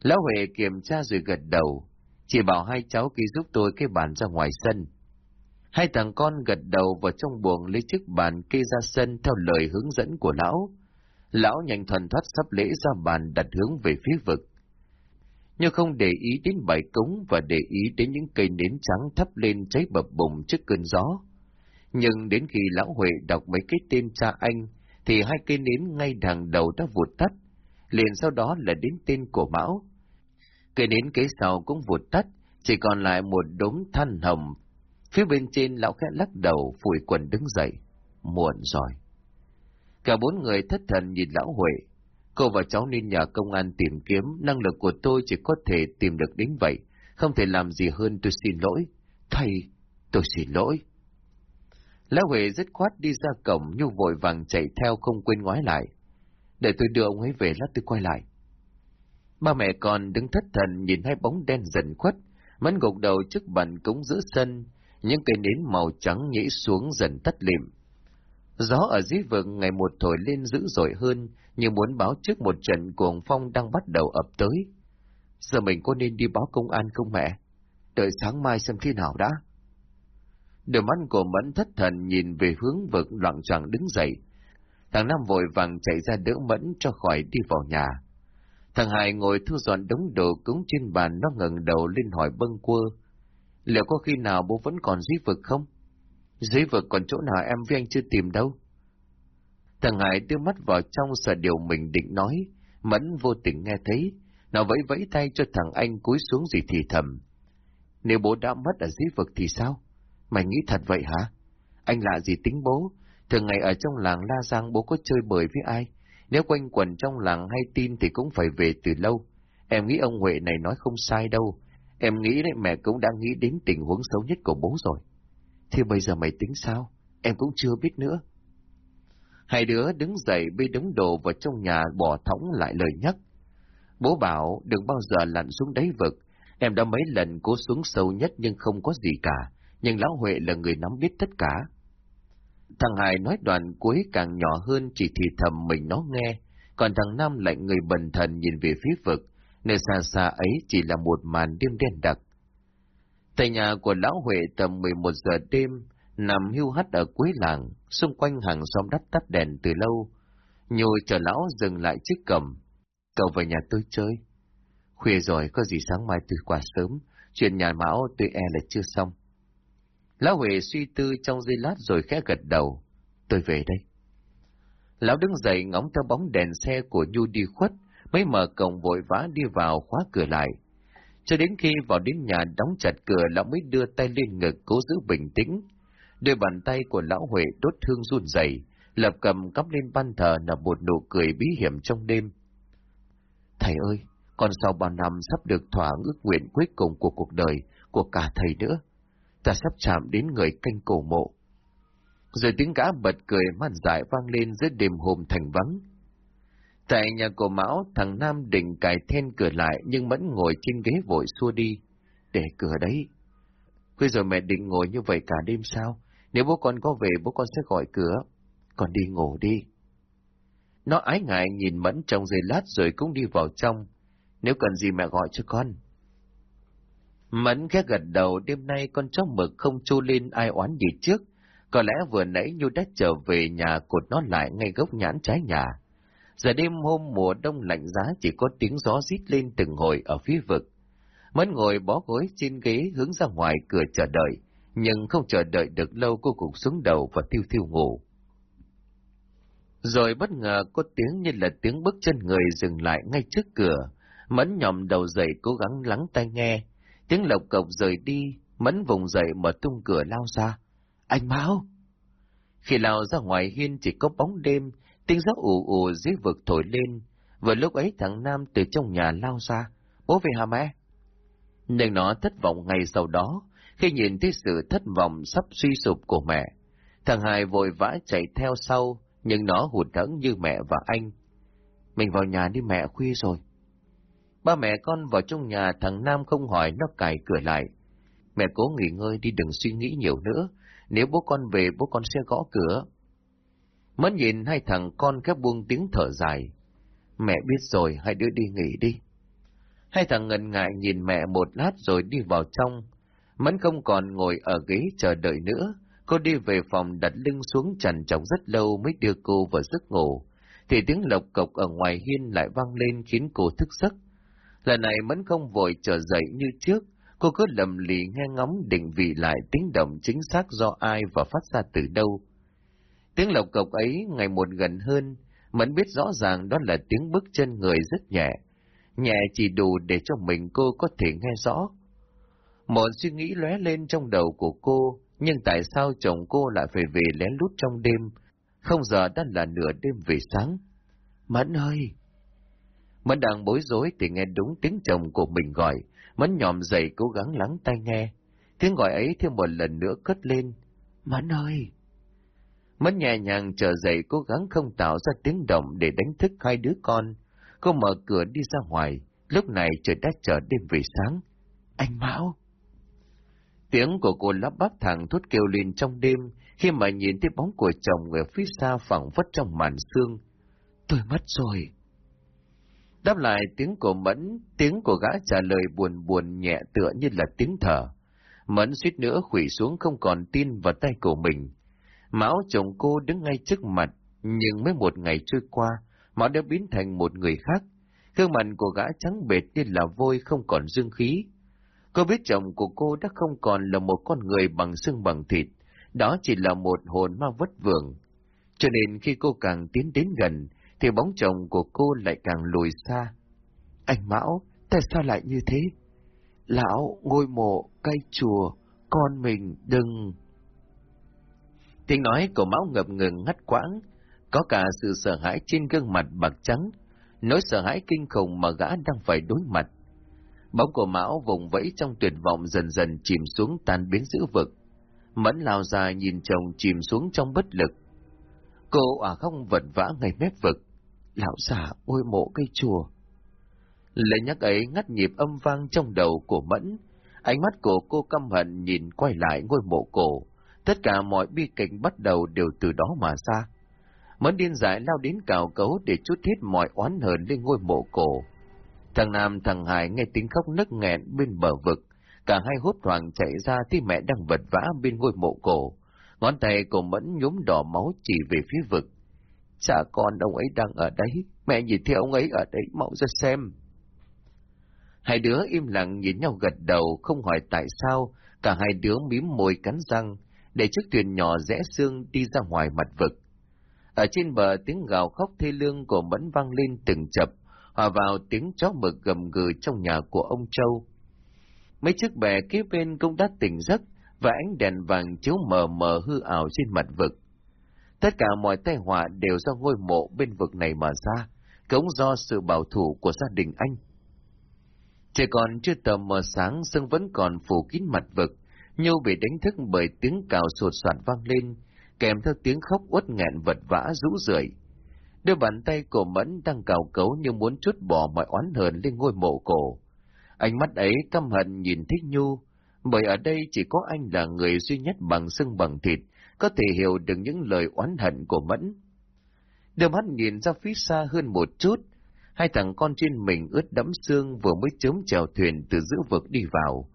Lão Huệ kiểm tra rồi gật đầu, chỉ bảo hai cháu ký giúp tôi cái bàn ra ngoài sân. Hai thằng con gật đầu vào trong buồng lấy chiếc bàn kê ra sân theo lời hướng dẫn của lão. Lão nhanh thuần thoát sắp lễ ra bàn đặt hướng về phía vực. Nhưng không để ý đến bài cúng và để ý đến những cây nến trắng thấp lên cháy bập bùng trước cơn gió. Nhưng đến khi lão Huệ đọc mấy cái tên cha anh, thì hai cây nến ngay đằng đầu đã vụt tắt, liền sau đó là đến tên của Mão. Cây nến kế sau cũng vụt tắt, chỉ còn lại một đống than hồng. Phía bên trên lão khẽ lắc đầu, phủi quần đứng dậy. Muộn rồi. Cả bốn người thất thần nhìn lão Huệ. Cô và cháu nên nhờ công an tìm kiếm, năng lực của tôi chỉ có thể tìm được đến vậy. Không thể làm gì hơn tôi xin lỗi. Thầy, tôi xin lỗi. Lão Huệ dứt khoát đi ra cổng, Nhu vội vàng chạy theo không quên ngoái lại. Để tôi đưa ông ấy về lát tôi quay lại. Ba mẹ con đứng thất thần nhìn hai bóng đen dần khuất, Mẫn gục đầu trước bàn cúng giữa sân, những cây nến màu trắng nhĩ xuống dần tắt lịm. Gió ở dưới vực ngày một thổi lên dữ dội hơn, như muốn báo trước một trận cuồng phong đang bắt đầu ập tới. Giờ mình có nên đi báo công an không mẹ? Đợi sáng mai xem thế nào đã. Đôi mắt của Mẫn thất thần nhìn về hướng vực loạn choạng đứng dậy. Thằng Nam vội vàng chạy ra đỡ Mẫn cho khỏi đi vào nhà. Thằng Hải ngồi thu dọn đống đồ cúng trên bàn nó ngẩng đầu lên hỏi bâng quơ. Liệu có khi nào bố vẫn còn dưới vực không? Dưới vực còn chỗ nào em với anh chưa tìm đâu? Thằng Hải đưa mắt vào trong sợ điều mình định nói, Mẫn vô tình nghe thấy, nó vẫy vẫy tay cho thằng anh cúi xuống gì thì thầm. Nếu bố đã mất ở dưới vực thì sao? Mày nghĩ thật vậy hả? Anh lạ gì tính bố? Thường ngày ở trong làng La Giang bố có chơi bời với ai? Nếu quanh quần trong làng hay tin thì cũng phải về từ lâu. Em nghĩ ông Huệ này nói không sai đâu. Em nghĩ đấy, mẹ cũng đã nghĩ đến tình huống xấu nhất của bố rồi. Thì bây giờ mày tính sao? Em cũng chưa biết nữa. Hai đứa đứng dậy bê đống đồ vào trong nhà bỏ thõng lại lời nhắc. Bố bảo, đừng bao giờ lặn xuống đáy vực. Em đã mấy lần cố xuống sâu nhất nhưng không có gì cả. Nhưng Lão Huệ là người nắm biết tất cả. Thằng Hải nói đoạn cuối càng nhỏ hơn chỉ thì thầm mình nó nghe, còn thằng Nam lại người bần thần nhìn về phía vực, nơi xa xa ấy chỉ là một màn đêm đen đặc. Tại nhà của Lão Huệ tầm 11 giờ đêm, nằm hưu hắt ở cuối làng, xung quanh hàng xóm đắt tắt đèn từ lâu. Nhồi chờ Lão dừng lại chiếc cầm. Cậu về nhà tôi chơi. Khuya rồi, có gì sáng mai tôi qua sớm, chuyện nhà Mão tôi e là chưa xong. Lão Huệ suy tư trong giây lát rồi khẽ gật đầu. Tôi về đây. Lão đứng dậy ngóng theo bóng đèn xe của Nhu đi khuất, mới mở cổng vội vã đi vào khóa cửa lại. Cho đến khi vào đến nhà đóng chặt cửa, lão mới đưa tay lên ngực cố giữ bình tĩnh. Đôi bàn tay của lão Huệ đốt thương run rẩy, lập cầm cắp lên ban thờ nở một nụ cười bí hiểm trong đêm. Thầy ơi, con sau bao năm sắp được thỏa ước nguyện cuối cùng của cuộc đời, của cả thầy nữa ta sắp chạm đến người canh cổ mộ. Rồi tiếng gã bật cười man dại vang lên giữa đêm hôm thành vắng. Tại nhà cổ Mão, thằng Nam định cài then cửa lại nhưng vẫn ngồi trên ghế vội xua đi. Để cửa đấy. Bây giờ mẹ định ngồi như vậy cả đêm sao? Nếu bố con có về, bố con sẽ gọi cửa. Con đi ngủ đi. Nó ái ngại nhìn Mẫn trong giây lát rồi cũng đi vào trong. Nếu cần gì mẹ gọi cho con. Mẫn ghé gật đầu đêm nay con chó mực không chu lên ai oán gì trước. Có lẽ vừa nãy Nhu đã trở về nhà cột nó lại ngay gốc nhãn trái nhà. Giờ đêm hôm mùa đông lạnh giá chỉ có tiếng gió rít lên từng hồi ở phía vực. Mẫn ngồi bó gối trên ghế hướng ra ngoài cửa chờ đợi, nhưng không chờ đợi được lâu cô cục xuống đầu và thiêu thiêu ngủ. Rồi bất ngờ có tiếng như là tiếng bước chân người dừng lại ngay trước cửa. Mẫn nhòm đầu dậy cố gắng lắng tai nghe, Tiếng lộc cộc rời đi, mẫn vùng dậy mở tung cửa lao ra. Anh Mão! Khi lao ra ngoài hiên chỉ có bóng đêm, tiếng gió ù ù dưới vực thổi lên. Vừa lúc ấy thằng Nam từ trong nhà lao ra. Bố về hả mẹ? Nhưng nó thất vọng ngày sau đó, khi nhìn thấy sự thất vọng sắp suy sụp của mẹ. Thằng Hai vội vã chạy theo sau, nhưng nó hụt hẫng như mẹ và anh. Mình vào nhà đi mẹ khuya rồi. Ba mẹ con vào trong nhà thằng Nam không hỏi nó cài cửa lại. Mẹ cố nghỉ ngơi đi đừng suy nghĩ nhiều nữa. Nếu bố con về bố con sẽ gõ cửa. Mẫn nhìn hai thằng con khép buông tiếng thở dài. Mẹ biết rồi, hai đứa đi nghỉ đi. Hai thằng ngần ngại nhìn mẹ một lát rồi đi vào trong. Mẫn không còn ngồi ở ghế chờ đợi nữa. Cô đi về phòng đặt lưng xuống trần trọng rất lâu mới đưa cô vào giấc ngủ. Thì tiếng lộc cộc ở ngoài hiên lại vang lên khiến cô thức giấc. Lần này Mẫn không vội trở dậy như trước, cô cứ lầm lì nghe ngóng định vị lại tiếng động chính xác do ai và phát ra từ đâu. Tiếng lộc cộc ấy ngày một gần hơn, Mẫn biết rõ ràng đó là tiếng bước chân người rất nhẹ, nhẹ chỉ đủ để cho mình cô có thể nghe rõ. Một suy nghĩ lóe lên trong đầu của cô, nhưng tại sao chồng cô lại phải về lén lút trong đêm, không giờ đã là nửa đêm về sáng. Mẫn ơi! Mẫn đang bối rối thì nghe đúng tiếng chồng của mình gọi, Mẫn nhòm dậy cố gắng lắng tai nghe. Tiếng gọi ấy thêm một lần nữa cất lên. Mẫn ơi! Mẫn nhẹ nhàng trở dậy cố gắng không tạo ra tiếng động để đánh thức hai đứa con. Cô mở cửa đi ra ngoài, Lúc này trời đã trở đêm về sáng. Anh Mão! Tiếng của cô lắp bắp thẳng thốt kêu lên trong đêm khi mà nhìn thấy bóng của chồng ở phía xa phẳng vất trong màn xương. Tôi mất rồi. Đáp lại tiếng của Mẫn, tiếng của gã trả lời buồn buồn nhẹ tựa như là tiếng thở. Mẫn suýt nữa khủy xuống không còn tin vào tay của mình. Mão chồng cô đứng ngay trước mặt, nhưng mới một ngày trôi qua, Mão đã biến thành một người khác. Gương mặt của gã trắng bệt như là vôi không còn dương khí. Cô biết chồng của cô đã không còn là một con người bằng xương bằng thịt, đó chỉ là một hồn ma vất vưởng. Cho nên khi cô càng tiến đến gần, thì bóng chồng của cô lại càng lùi xa. Anh Mão, tại sao lại như thế? Lão, ngôi mộ, cây chùa, con mình đừng... Tiếng nói của Mão ngập ngừng ngắt quãng, có cả sự sợ hãi trên gương mặt bạc trắng, nỗi sợ hãi kinh khủng mà gã đang phải đối mặt. Bóng của Mão vùng vẫy trong tuyệt vọng dần dần chìm xuống tan biến dữ vực. Mẫn lao ra nhìn chồng chìm xuống trong bất lực. Cô à không vật vã ngay mép vực. Lão già ngôi mộ cây chùa. Lời nhắc ấy ngắt nhịp âm vang trong đầu của Mẫn. Ánh mắt của cô căm hận nhìn quay lại ngôi mộ cổ. Tất cả mọi bi kịch bắt đầu đều từ đó mà ra. Mẫn điên dại lao đến cào cấu để chút hết mọi oán hờn lên ngôi mộ cổ. Thằng Nam, thằng Hải nghe tiếng khóc nức nghẹn bên bờ vực. Cả hai hốt hoảng chạy ra thì mẹ đang vật vã bên ngôi mộ cổ. Ngón tay của Mẫn nhúm đỏ máu chỉ về phía vực. Cha con ông ấy đang ở đấy, mẹ nhìn thấy ông ấy ở đấy, mau ra xem. Hai đứa im lặng nhìn nhau gật đầu, không hỏi tại sao, cả hai đứa mím môi cắn răng, để chiếc thuyền nhỏ rẽ xương đi ra ngoài mặt vực. Ở trên bờ tiếng gào khóc thê lương của Mẫn vang lên từng chập, hòa vào tiếng chó mực gầm gừ trong nhà của ông Châu. Mấy chiếc bè kế bên cũng đã tỉnh giấc, và ánh đèn vàng chiếu mờ mờ hư ảo trên mặt vực. Tất cả mọi tai họa đều do ngôi mộ bên vực này mà ra, cũng do sự bảo thủ của gia đình anh. Trời còn chưa tờ mờ sáng, sương vẫn còn phủ kín mặt vực, nhô bị đánh thức bởi tiếng cào sột soạt vang lên, kèm theo tiếng khóc uất nghẹn vật vã rũ rượi. Đôi bàn tay cổ Mẫn đang cào cấu như muốn chút bỏ mọi oán hờn lên ngôi mộ cổ. Ánh mắt ấy căm hận nhìn Thích Nhu, bởi ở đây chỉ có anh là người duy nhất bằng xương bằng thịt, có thể hiểu được những lời oán hận của Mẫn. Đôi mắt nhìn ra phía xa hơn một chút, hai thằng con trên mình ướt đẫm xương vừa mới chớm chèo thuyền từ giữa vực đi vào.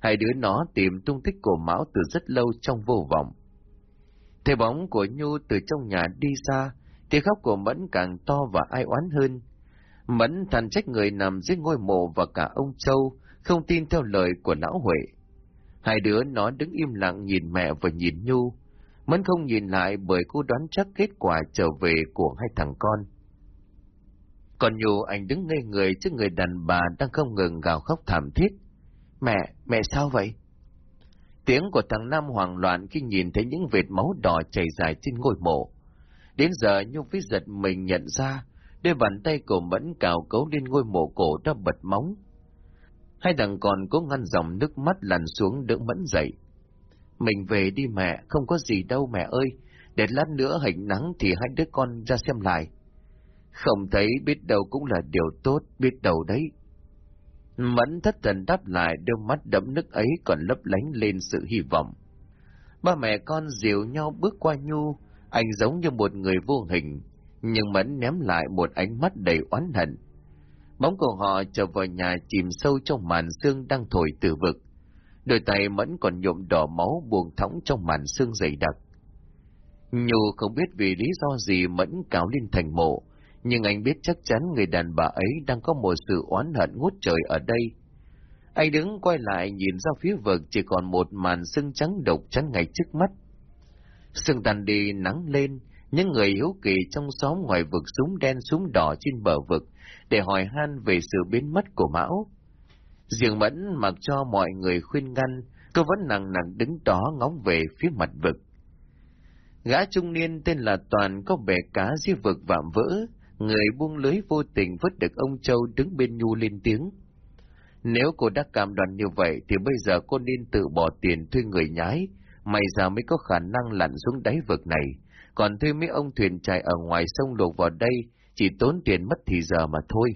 Hai đứa nó tìm tung tích của Mão từ rất lâu trong vô vọng. Thấy bóng của Nhu từ trong nhà đi ra, thì khóc của Mẫn càng to và ai oán hơn. Mẫn thành trách người nằm dưới ngôi mộ và cả ông Châu, không tin theo lời của lão Huệ. Hai đứa nó đứng im lặng nhìn mẹ và nhìn Nhu. Mẫn không nhìn lại bởi cô đoán chắc kết quả trở về của hai thằng con. Còn Nhu anh đứng ngây người trước người đàn bà đang không ngừng gào khóc thảm thiết. Mẹ, mẹ sao vậy? Tiếng của thằng Nam hoảng loạn khi nhìn thấy những vệt máu đỏ chảy dài trên ngôi mộ. Đến giờ Nhu viết giật mình nhận ra, đôi bàn tay của Mẫn cào cấu lên ngôi mộ cổ đã bật móng. Hai thằng còn cố ngăn dòng nước mắt lăn xuống đỡ Mẫn dậy. Mình về đi mẹ, không có gì đâu mẹ ơi, để lát nữa hạnh nắng thì hai đứa con ra xem lại. Không thấy biết đâu cũng là điều tốt, biết đâu đấy. Mẫn thất thần đáp lại đôi mắt đẫm nước ấy còn lấp lánh lên sự hy vọng. Ba mẹ con dìu nhau bước qua Nhu, anh giống như một người vô hình, nhưng Mẫn ném lại một ánh mắt đầy oán hận. Bóng của họ trở vào nhà chìm sâu trong màn xương đang thổi từ vực. Đôi tay Mẫn còn nhuộm đỏ máu buồn thõng trong màn xương dày đặc. Nhu không biết vì lý do gì Mẫn cáo lên thành mộ, nhưng anh biết chắc chắn người đàn bà ấy đang có một sự oán hận ngút trời ở đây. Anh đứng quay lại nhìn ra phía vực chỉ còn một màn xương trắng độc chắn ngay trước mắt. Sương tàn đi nắng lên, những người hiếu kỳ trong xóm ngoài vực súng đen súng đỏ trên bờ vực để hỏi han về sự biến mất của Mão. Riêng Mẫn mặc cho mọi người khuyên ngăn, cô vẫn nặng nặng đứng đó ngóng về phía mặt vực. Gã trung niên tên là Toàn có bè cá dưới vực vạm vỡ, người buông lưới vô tình vứt được ông Châu đứng bên Nhu lên tiếng. Nếu cô đã cảm đoàn như vậy thì bây giờ cô nên tự bỏ tiền thuê người nhái, may ra mới có khả năng lặn xuống đáy vực này, còn thuê mấy ông thuyền chạy ở ngoài sông luộc vào đây chỉ tốn tiền mất thì giờ mà thôi.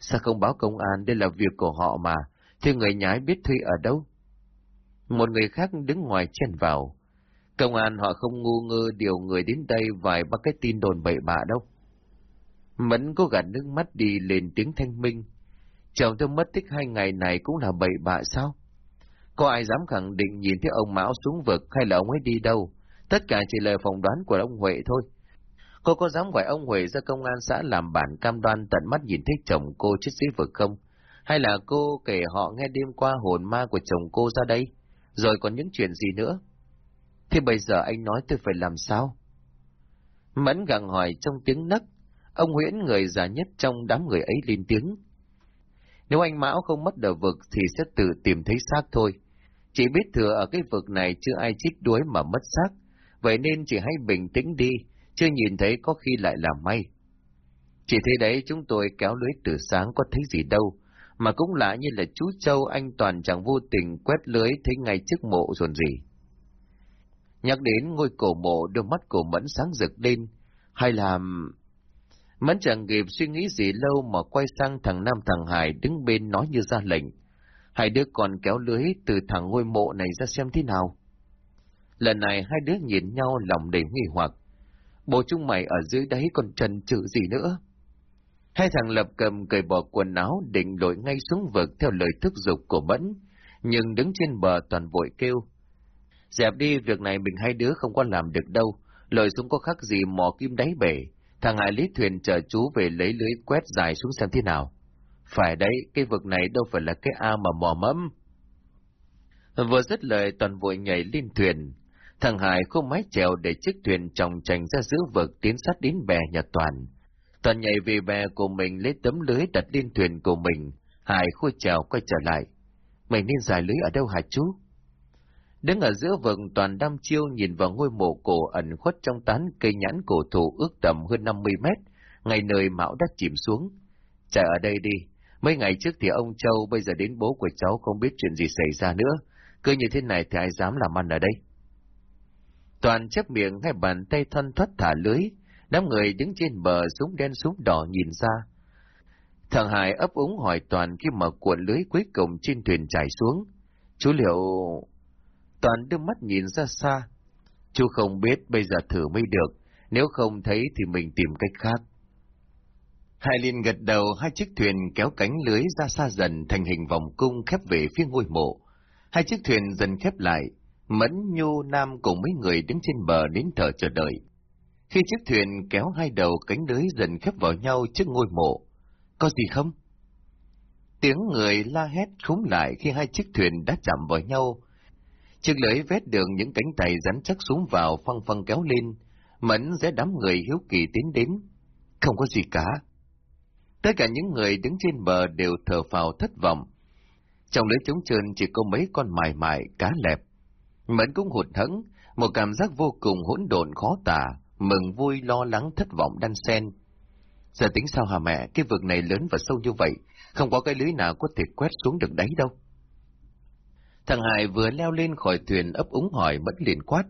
Sao không báo công an, đây là việc của họ mà, thì người nhái biết Thuy ở đâu? Một người khác đứng ngoài chen vào. Công an họ không ngu ngơ điều người đến đây vài ba cái tin đồn bậy bạ đâu. Mẫn cố gạt nước mắt đi lên tiếng thanh minh. Chồng tôi mất tích hai ngày này cũng là bậy bạ sao? Có ai dám khẳng định nhìn thấy ông Mão xuống vực hay là ông ấy đi đâu? Tất cả chỉ lời phỏng đoán của ông Huệ thôi. Cô có dám gọi ông Huệ ra công an xã làm bản cam đoan tận mắt nhìn thấy chồng cô chết dưới vực không? Hay là cô kể họ nghe đêm qua hồn ma của chồng cô ra đây? Rồi còn những chuyện gì nữa? Thì bây giờ anh nói tôi phải làm sao? Mẫn gặng hỏi trong tiếng nấc, ông Huyễn người già nhất trong đám người ấy lên tiếng. Nếu anh Mão không mất đầu vực thì sẽ tự tìm thấy xác thôi. Chỉ biết thừa ở cái vực này chưa ai chết đuối mà mất xác, vậy nên chỉ hãy bình tĩnh đi, chưa nhìn thấy có khi lại là may. Chỉ thế đấy chúng tôi kéo lưới từ sáng có thấy gì đâu, mà cũng lạ như là chú Châu anh Toàn chẳng vô tình quét lưới thấy ngay trước mộ rồi gì. Nhắc đến ngôi cổ mộ đôi mắt cổ Mẫn sáng rực lên, hay là... Mẫn chẳng kịp suy nghĩ gì lâu mà quay sang thằng Nam thằng Hải đứng bên nói như ra lệnh. Hai đứa còn kéo lưới từ thằng ngôi mộ này ra xem thế nào. Lần này hai đứa nhìn nhau lòng đầy nghi hoặc. Bộ chúng mày ở dưới đấy còn trần trừ gì nữa? Hai thằng lập cầm cởi bỏ quần áo định lội ngay xuống vực theo lời thức dục của Mẫn, nhưng đứng trên bờ toàn vội kêu. Dẹp đi, việc này mình hai đứa không có làm được đâu, lời xuống có khác gì mò kim đáy bể, thằng Hải lý thuyền chờ chú về lấy lưới quét dài xuống xem thế nào. Phải đấy, cái vực này đâu phải là cái ao mà mò mẫm. Vừa dứt lời toàn vội nhảy lên thuyền, thằng Hải không mái chèo để chiếc thuyền tròng trành ra giữa vực tiến sát đến bè nhà Toàn. Toàn nhảy về bè của mình lấy tấm lưới đặt lên thuyền của mình, Hải khui chèo quay trở lại. Mày nên giải lưới ở đâu hả chú? Đứng ở giữa vực toàn đăm chiêu nhìn vào ngôi mộ cổ ẩn khuất trong tán cây nhãn cổ thụ ước tầm hơn 50 mét, ngày nơi mão đã chìm xuống. Chạy ở đây đi, mấy ngày trước thì ông Châu bây giờ đến bố của cháu không biết chuyện gì xảy ra nữa, cứ như thế này thì ai dám làm ăn ở đây. Toàn chép miệng hai bàn tay thân thoát thả lưới, đám người đứng trên bờ súng đen súng đỏ nhìn ra. Thằng Hải ấp úng hỏi Toàn khi mở cuộn lưới cuối cùng trên thuyền trải xuống. Chú liệu... Toàn đưa mắt nhìn ra xa. Chú không biết bây giờ thử mới được, nếu không thấy thì mình tìm cách khác. Hai liên gật đầu, hai chiếc thuyền kéo cánh lưới ra xa dần thành hình vòng cung khép về phía ngôi mộ. Hai chiếc thuyền dần khép lại, Mẫn Nhu Nam cùng mấy người đứng trên bờ đến thở chờ đợi. Khi chiếc thuyền kéo hai đầu cánh lưới dần khép vào nhau trước ngôi mộ, có gì không? Tiếng người la hét khúng lại khi hai chiếc thuyền đã chạm vào nhau, Chiếc lưới vét đường những cánh tay rắn chắc xuống vào phăng phăng kéo lên, mẫn rẽ đám người hiếu kỳ tiến đến. Không có gì cả. Tất cả những người đứng trên bờ đều thở phào thất vọng. Trong lưới trống trơn chỉ có mấy con mài mại, cá lẹp. Mẫn cũng hụt hẫng, một cảm giác vô cùng hỗn độn khó tả, mừng vui lo lắng thất vọng đan xen. Giờ tính sao hả mẹ, cái vực này lớn và sâu như vậy, không có cái lưới nào có thể quét xuống được đáy đâu. Thằng Hải vừa leo lên khỏi thuyền ấp úng hỏi Mẫn liền quát.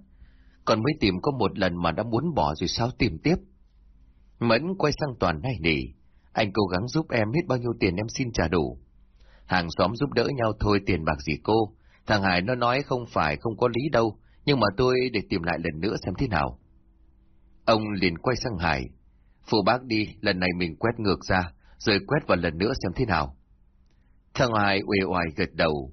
Còn mới tìm có một lần mà đã muốn bỏ rồi sao tìm tiếp? Mẫn quay sang Toàn này nỉ. Anh cố gắng giúp em hết bao nhiêu tiền em xin trả đủ. Hàng xóm giúp đỡ nhau thôi tiền bạc gì cô. Thằng Hải nó nói không phải không có lý đâu, nhưng mà tôi để tìm lại lần nữa xem thế nào. Ông liền quay sang Hải. Phụ bác đi, lần này mình quét ngược ra, rồi quét vào lần nữa xem thế nào. Thằng Hải uể oải gật đầu,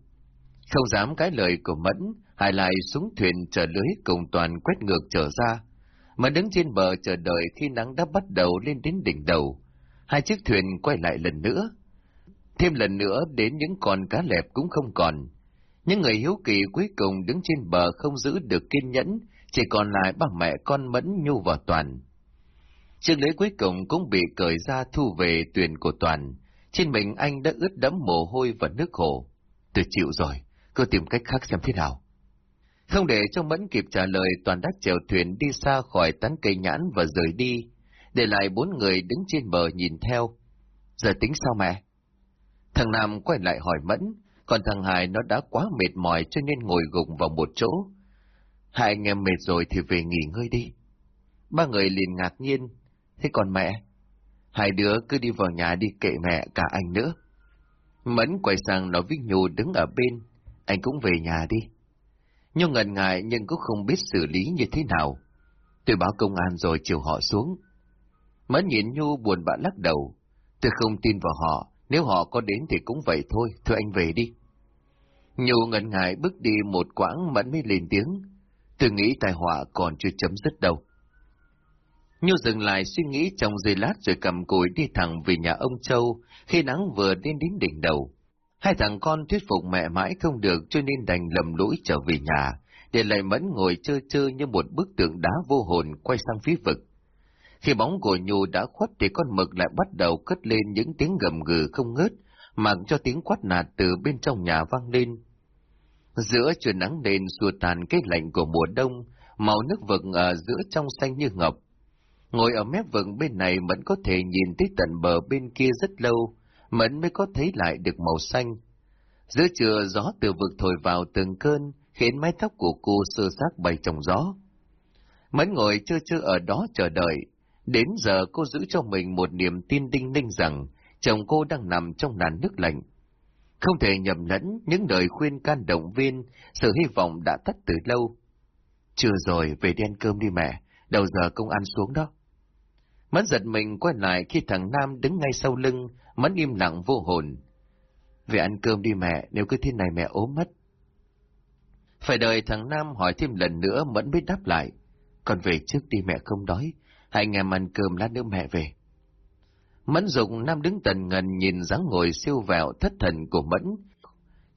không dám cái lời của Mẫn, Hải lại xuống thuyền chờ lưới cùng toàn quét ngược trở ra, mà đứng trên bờ chờ đợi khi nắng đã bắt đầu lên đến đỉnh đầu. Hai chiếc thuyền quay lại lần nữa. Thêm lần nữa đến những con cá lẹp cũng không còn. Những người hiếu kỳ cuối cùng đứng trên bờ không giữ được kiên nhẫn, chỉ còn lại ba mẹ con Mẫn Nhu và Toàn. Chiếc lưới cuối cùng cũng bị cởi ra thu về thuyền của Toàn. Trên mình anh đã ướt đẫm mồ hôi và nước hồ. Tôi chịu rồi, cứ tìm cách khác xem thế nào. Không để cho Mẫn kịp trả lời, Toàn đã chèo thuyền đi xa khỏi tán cây nhãn và rời đi, để lại bốn người đứng trên bờ nhìn theo. Giờ tính sao mẹ? Thằng Nam quay lại hỏi Mẫn, còn thằng Hải nó đã quá mệt mỏi cho nên ngồi gục vào một chỗ. Hai anh em mệt rồi thì về nghỉ ngơi đi. Ba người liền ngạc nhiên. Thế còn mẹ? Hai đứa cứ đi vào nhà đi kệ mẹ cả anh nữa. Mẫn quay sang nói với Nhu đứng ở bên, anh cũng về nhà đi. Nhu ngần ngại nhưng cũng không biết xử lý như thế nào. Tôi báo công an rồi chiều họ xuống. Mẫn nhìn Nhu buồn bã lắc đầu. Tôi không tin vào họ, nếu họ có đến thì cũng vậy thôi, thôi anh về đi. Nhu ngần ngại bước đi một quãng Mẫn mới lên tiếng. Tôi nghĩ tai họa còn chưa chấm dứt đâu. Nhu dừng lại suy nghĩ trong giây lát rồi cầm cùi đi thẳng về nhà ông Châu khi nắng vừa đến đến đỉnh đầu. Hai thằng con thuyết phục mẹ mãi không được cho nên đành lầm lũi trở về nhà, để lại mẫn ngồi chơi chơi như một bức tượng đá vô hồn quay sang phía vực. Khi bóng của Nhu đã khuất thì con mực lại bắt đầu cất lên những tiếng gầm gừ không ngớt, mặc cho tiếng quát nạt từ bên trong nhà vang lên. Giữa trời nắng đền xua tàn cái lạnh của mùa đông, màu nước vực ở giữa trong xanh như ngọc, Ngồi ở mép vừng bên này Mẫn có thể nhìn tới tận bờ bên kia rất lâu, Mẫn mới có thấy lại được màu xanh. Giữa trưa gió từ vực thổi vào từng cơn, khiến mái tóc của cô sơ xác bay trong gió. Mẫn ngồi chơ chơ ở đó chờ đợi, đến giờ cô giữ cho mình một niềm tin đinh ninh rằng chồng cô đang nằm trong nàn nước lạnh. Không thể nhầm lẫn những lời khuyên can động viên, sự hy vọng đã tắt từ lâu. Chưa rồi, về đi ăn cơm đi mẹ, đầu giờ công ăn xuống đó. Mẫn giật mình quay lại khi thằng Nam đứng ngay sau lưng, Mẫn im lặng vô hồn. Về ăn cơm đi mẹ, nếu cứ thế này mẹ ốm mất. Phải đợi thằng Nam hỏi thêm lần nữa Mẫn mới đáp lại. Con về trước đi mẹ không đói, hai anh em ăn cơm lát nữa mẹ về. Mẫn dụng Nam đứng tần ngần nhìn dáng ngồi siêu vẹo, thất thần của Mẫn.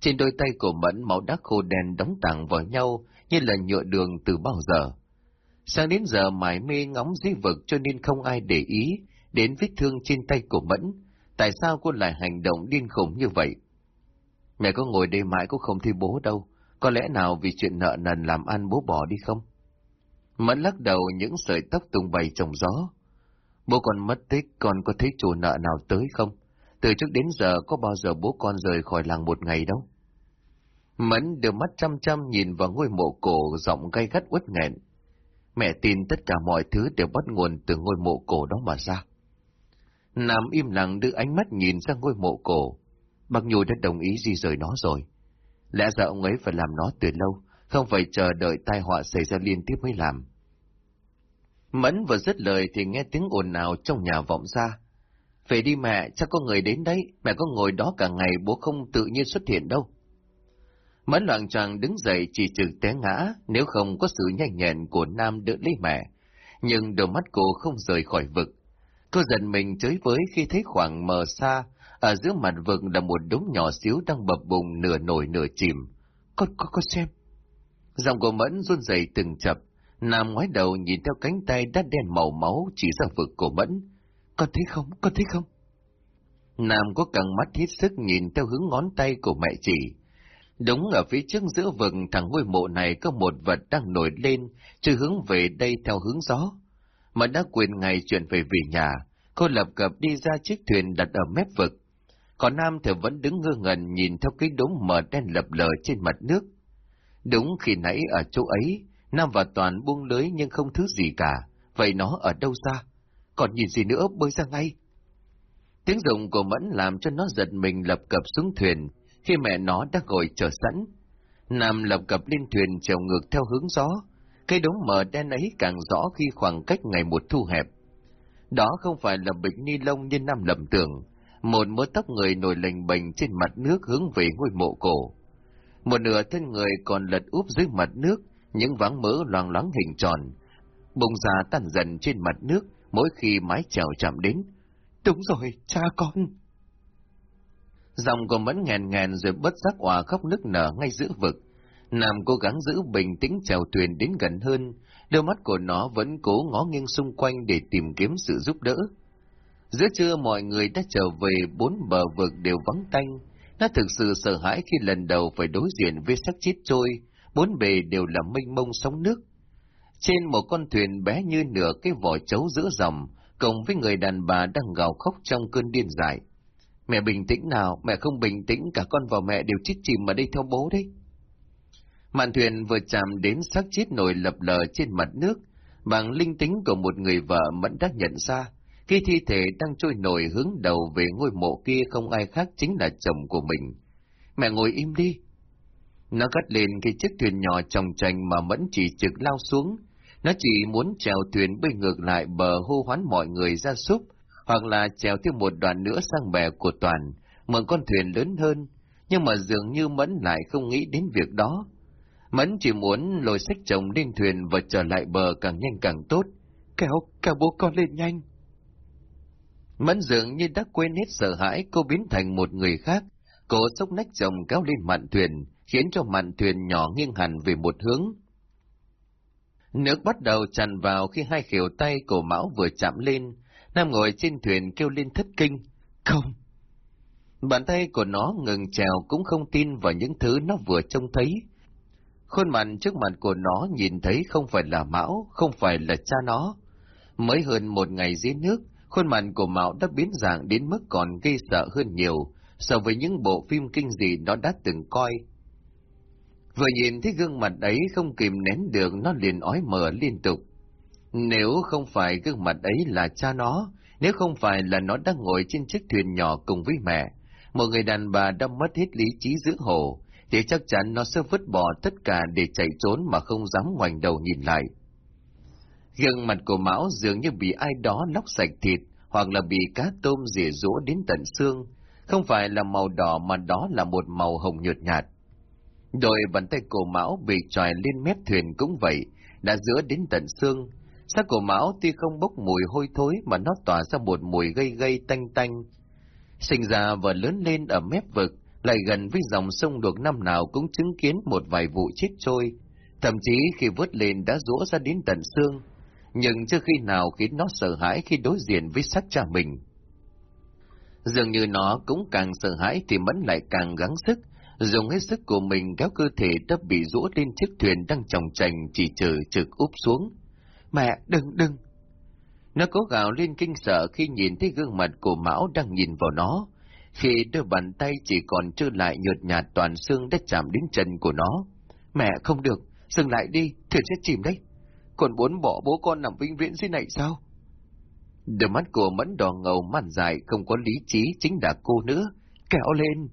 Trên đôi tay của Mẫn, máu đá khô đen đóng tảng vào nhau, như là nhựa đường từ bao giờ. Sang đến giờ mải mê ngóng di vực cho nên không ai để ý đến vết thương trên tay của Mẫn. Tại sao cô lại hành động điên khủng như vậy? Mẹ có ngồi đây mãi cũng không thấy bố đâu. Có lẽ nào vì chuyện nợ nần làm ăn bố bỏ đi không? Mẫn lắc đầu những sợi tóc tung bay trong gió. Bố con mất tích, con có thấy chủ nợ nào tới không? Từ trước đến giờ có bao giờ bố con rời khỏi làng một ngày đâu? Mẫn đưa mắt chăm chăm nhìn vào ngôi mộ cổ giọng gay gắt uất nghẹn. Mẹ tin tất cả mọi thứ đều bắt nguồn từ ngôi mộ cổ đó mà ra. Nam im lặng đưa ánh mắt nhìn sang ngôi mộ cổ. Bác Nhu đã đồng ý di rời nó rồi. Lẽ ra ông ấy phải làm nó từ lâu, không phải chờ đợi tai họa xảy ra liên tiếp mới làm. Mẫn vừa dứt lời thì nghe tiếng ồn nào trong nhà vọng ra. Về đi mẹ, chắc có người đến đấy, mẹ có ngồi đó cả ngày bố không tự nhiên xuất hiện đâu. Mẫn loạn tràng đứng dậy chỉ trừ té ngã, nếu không có sự nhanh nhẹn của Nam đỡ lấy mẹ. Nhưng đôi mắt cô không rời khỏi vực. Cô giận mình chới với khi thấy khoảng mờ xa, ở giữa mặt vực là một đống nhỏ xíu đang bập bùng nửa nổi nửa chìm. Con, con, con xem. Dòng của Mẫn run rẩy từng chập, Nam ngoái đầu nhìn theo cánh tay đắt đen màu máu chỉ ra vực của Mẫn. có thấy không, Có thấy không? Nam có càng mắt hết sức nhìn theo hướng ngón tay của mẹ chỉ. Đúng ở phía trước giữa vực thằng ngôi mộ này có một vật đang nổi lên, trừ hướng về đây theo hướng gió. Mà đã quyền ngày chuyển về về nhà, cô lập cập đi ra chiếc thuyền đặt ở mép vực. Còn Nam thì vẫn đứng ngơ ngẩn nhìn theo cái đống mờ đen lập lờ trên mặt nước. Đúng khi nãy ở chỗ ấy, Nam và Toàn buông lưới nhưng không thứ gì cả, vậy nó ở đâu ra? Còn nhìn gì nữa bơi ra ngay. Tiếng rụng của Mẫn làm cho nó giật mình lập cập xuống thuyền, khi mẹ nó đã ngồi chờ sẵn. Nam lập cập lên thuyền trèo ngược theo hướng gió, cây đống mờ đen ấy càng rõ khi khoảng cách ngày một thu hẹp. Đó không phải là bịch ni lông như Nam lầm tưởng, một mớ tóc người nổi lềnh bềnh trên mặt nước hướng về ngôi mộ cổ. Một nửa thân người còn lật úp dưới mặt nước, những váng mỡ loang loáng hình tròn, bông ra tan dần trên mặt nước mỗi khi mái chèo chạm đến. Đúng rồi, cha con! Dòng của Mẫn ngàn ngàn rồi bất giác hòa khóc nức nở ngay giữa vực. Nam cố gắng giữ bình tĩnh chèo thuyền đến gần hơn, đôi mắt của nó vẫn cố ngó nghiêng xung quanh để tìm kiếm sự giúp đỡ. Giữa trưa mọi người đã trở về bốn bờ vực đều vắng tanh. Nó thực sự sợ hãi khi lần đầu phải đối diện với xác chết trôi, bốn bề đều là mênh mông sóng nước. Trên một con thuyền bé như nửa cái vỏ chấu giữa dòng, cộng với người đàn bà đang gào khóc trong cơn điên dại. Mẹ bình tĩnh nào, mẹ không bình tĩnh, cả con và mẹ đều chết chìm ở đây theo bố đấy. Mạn thuyền vừa chạm đến xác chết nổi lập lờ trên mặt nước, bằng linh tính của một người vợ mẫn đã nhận ra, Khi thi thể đang trôi nổi hướng đầu về ngôi mộ kia không ai khác chính là chồng của mình. Mẹ ngồi im đi. Nó gắt lên cái chiếc thuyền nhỏ trong tranh mà Mẫn chỉ trực lao xuống. Nó chỉ muốn trèo thuyền bơi ngược lại bờ hô hoán mọi người ra súc, hoặc là trèo thêm một đoạn nữa sang bè của Toàn, mượn con thuyền lớn hơn, nhưng mà dường như Mẫn lại không nghĩ đến việc đó. Mẫn chỉ muốn lôi sách chồng lên thuyền và trở lại bờ càng nhanh càng tốt. Kéo, kéo bố con lên nhanh. Mẫn dường như đã quên hết sợ hãi, cô biến thành một người khác. Cô sốc nách chồng kéo lên mạn thuyền, khiến cho mạn thuyền nhỏ nghiêng hẳn về một hướng. Nước bắt đầu tràn vào khi hai khều tay cổ mão vừa chạm lên, Nam ngồi trên thuyền kêu lên thất kinh. Không! Bàn tay của nó ngừng trèo cũng không tin vào những thứ nó vừa trông thấy. Khuôn mặt trước mặt của nó nhìn thấy không phải là Mão, không phải là cha nó. Mới hơn một ngày dưới nước, khuôn mặt của Mão đã biến dạng đến mức còn gây sợ hơn nhiều so với những bộ phim kinh dị nó đã từng coi. Vừa nhìn thấy gương mặt ấy không kìm nén được nó liền ói mờ liên tục. Nếu không phải gương mặt ấy là cha nó, nếu không phải là nó đang ngồi trên chiếc thuyền nhỏ cùng với mẹ, một người đàn bà đã mất hết lý trí giữa hồ, thì chắc chắn nó sẽ vứt bỏ tất cả để chạy trốn mà không dám ngoảnh đầu nhìn lại. Gương mặt của Mão dường như bị ai đó lóc sạch thịt, hoặc là bị cá tôm rỉa rũa đến tận xương, không phải là màu đỏ mà đó là một màu hồng nhợt nhạt. Đôi bàn tay cổ Mão bị tròi lên mép thuyền cũng vậy, đã giữa đến tận xương. Xác cổ Mão tuy không bốc mùi hôi thối mà nó tỏa ra một mùi gây gây tanh tanh. Sinh ra và lớn lên ở mép vực, lại gần với dòng sông được năm nào cũng chứng kiến một vài vụ chết trôi, thậm chí khi vớt lên đã rũa ra đến tận xương, nhưng chưa khi nào khiến nó sợ hãi khi đối diện với xác cha mình. Dường như nó cũng càng sợ hãi thì Mẫn lại càng gắng sức, dùng hết sức của mình kéo cơ thể đã bị rũ lên chiếc thuyền đang tròng trành chỉ chờ trực úp xuống. Mẹ, đừng, đừng! Nó cố gào lên kinh sợ khi nhìn thấy gương mặt của Mão đang nhìn vào nó, khi đôi bàn tay chỉ còn trơ lại nhợt nhạt toàn xương đã chạm đến chân của nó. Mẹ không được, dừng lại đi, thuyền sẽ chìm đấy. Còn muốn bỏ bố con nằm vĩnh viễn dưới này sao? Đôi mắt của mẫn đỏ ngầu mặn dài không có lý trí chính là cô nữa. Kéo lên!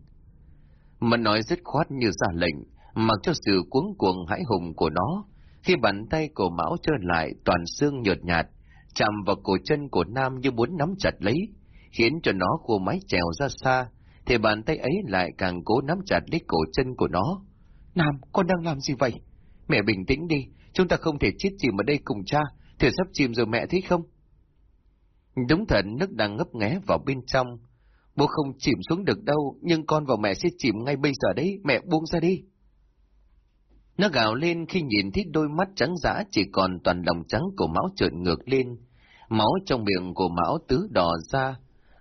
Mẫn nói rất khoát như ra lệnh, mặc cho sự cuống cuồng hãi hùng của nó. Khi bàn tay của Mão trơn lại toàn xương nhợt nhạt, chạm vào cổ chân của Nam như muốn nắm chặt lấy, khiến cho nó khô máy trèo ra xa, thì bàn tay ấy lại càng cố nắm chặt lấy cổ chân của nó. Nam, con đang làm gì vậy? Mẹ bình tĩnh đi, chúng ta không thể chết chìm ở đây cùng cha, thuyền sắp chìm rồi mẹ thấy không? Đúng thật, nước đang ngấp nghé vào bên trong. Bố không chìm xuống được đâu, nhưng con và mẹ sẽ chìm ngay bây giờ đấy, mẹ buông ra đi. Nó gào lên khi nhìn thấy đôi mắt trắng dã chỉ còn toàn lòng trắng của Mão trợn ngược lên. Máu trong miệng của Mão tứ đỏ ra,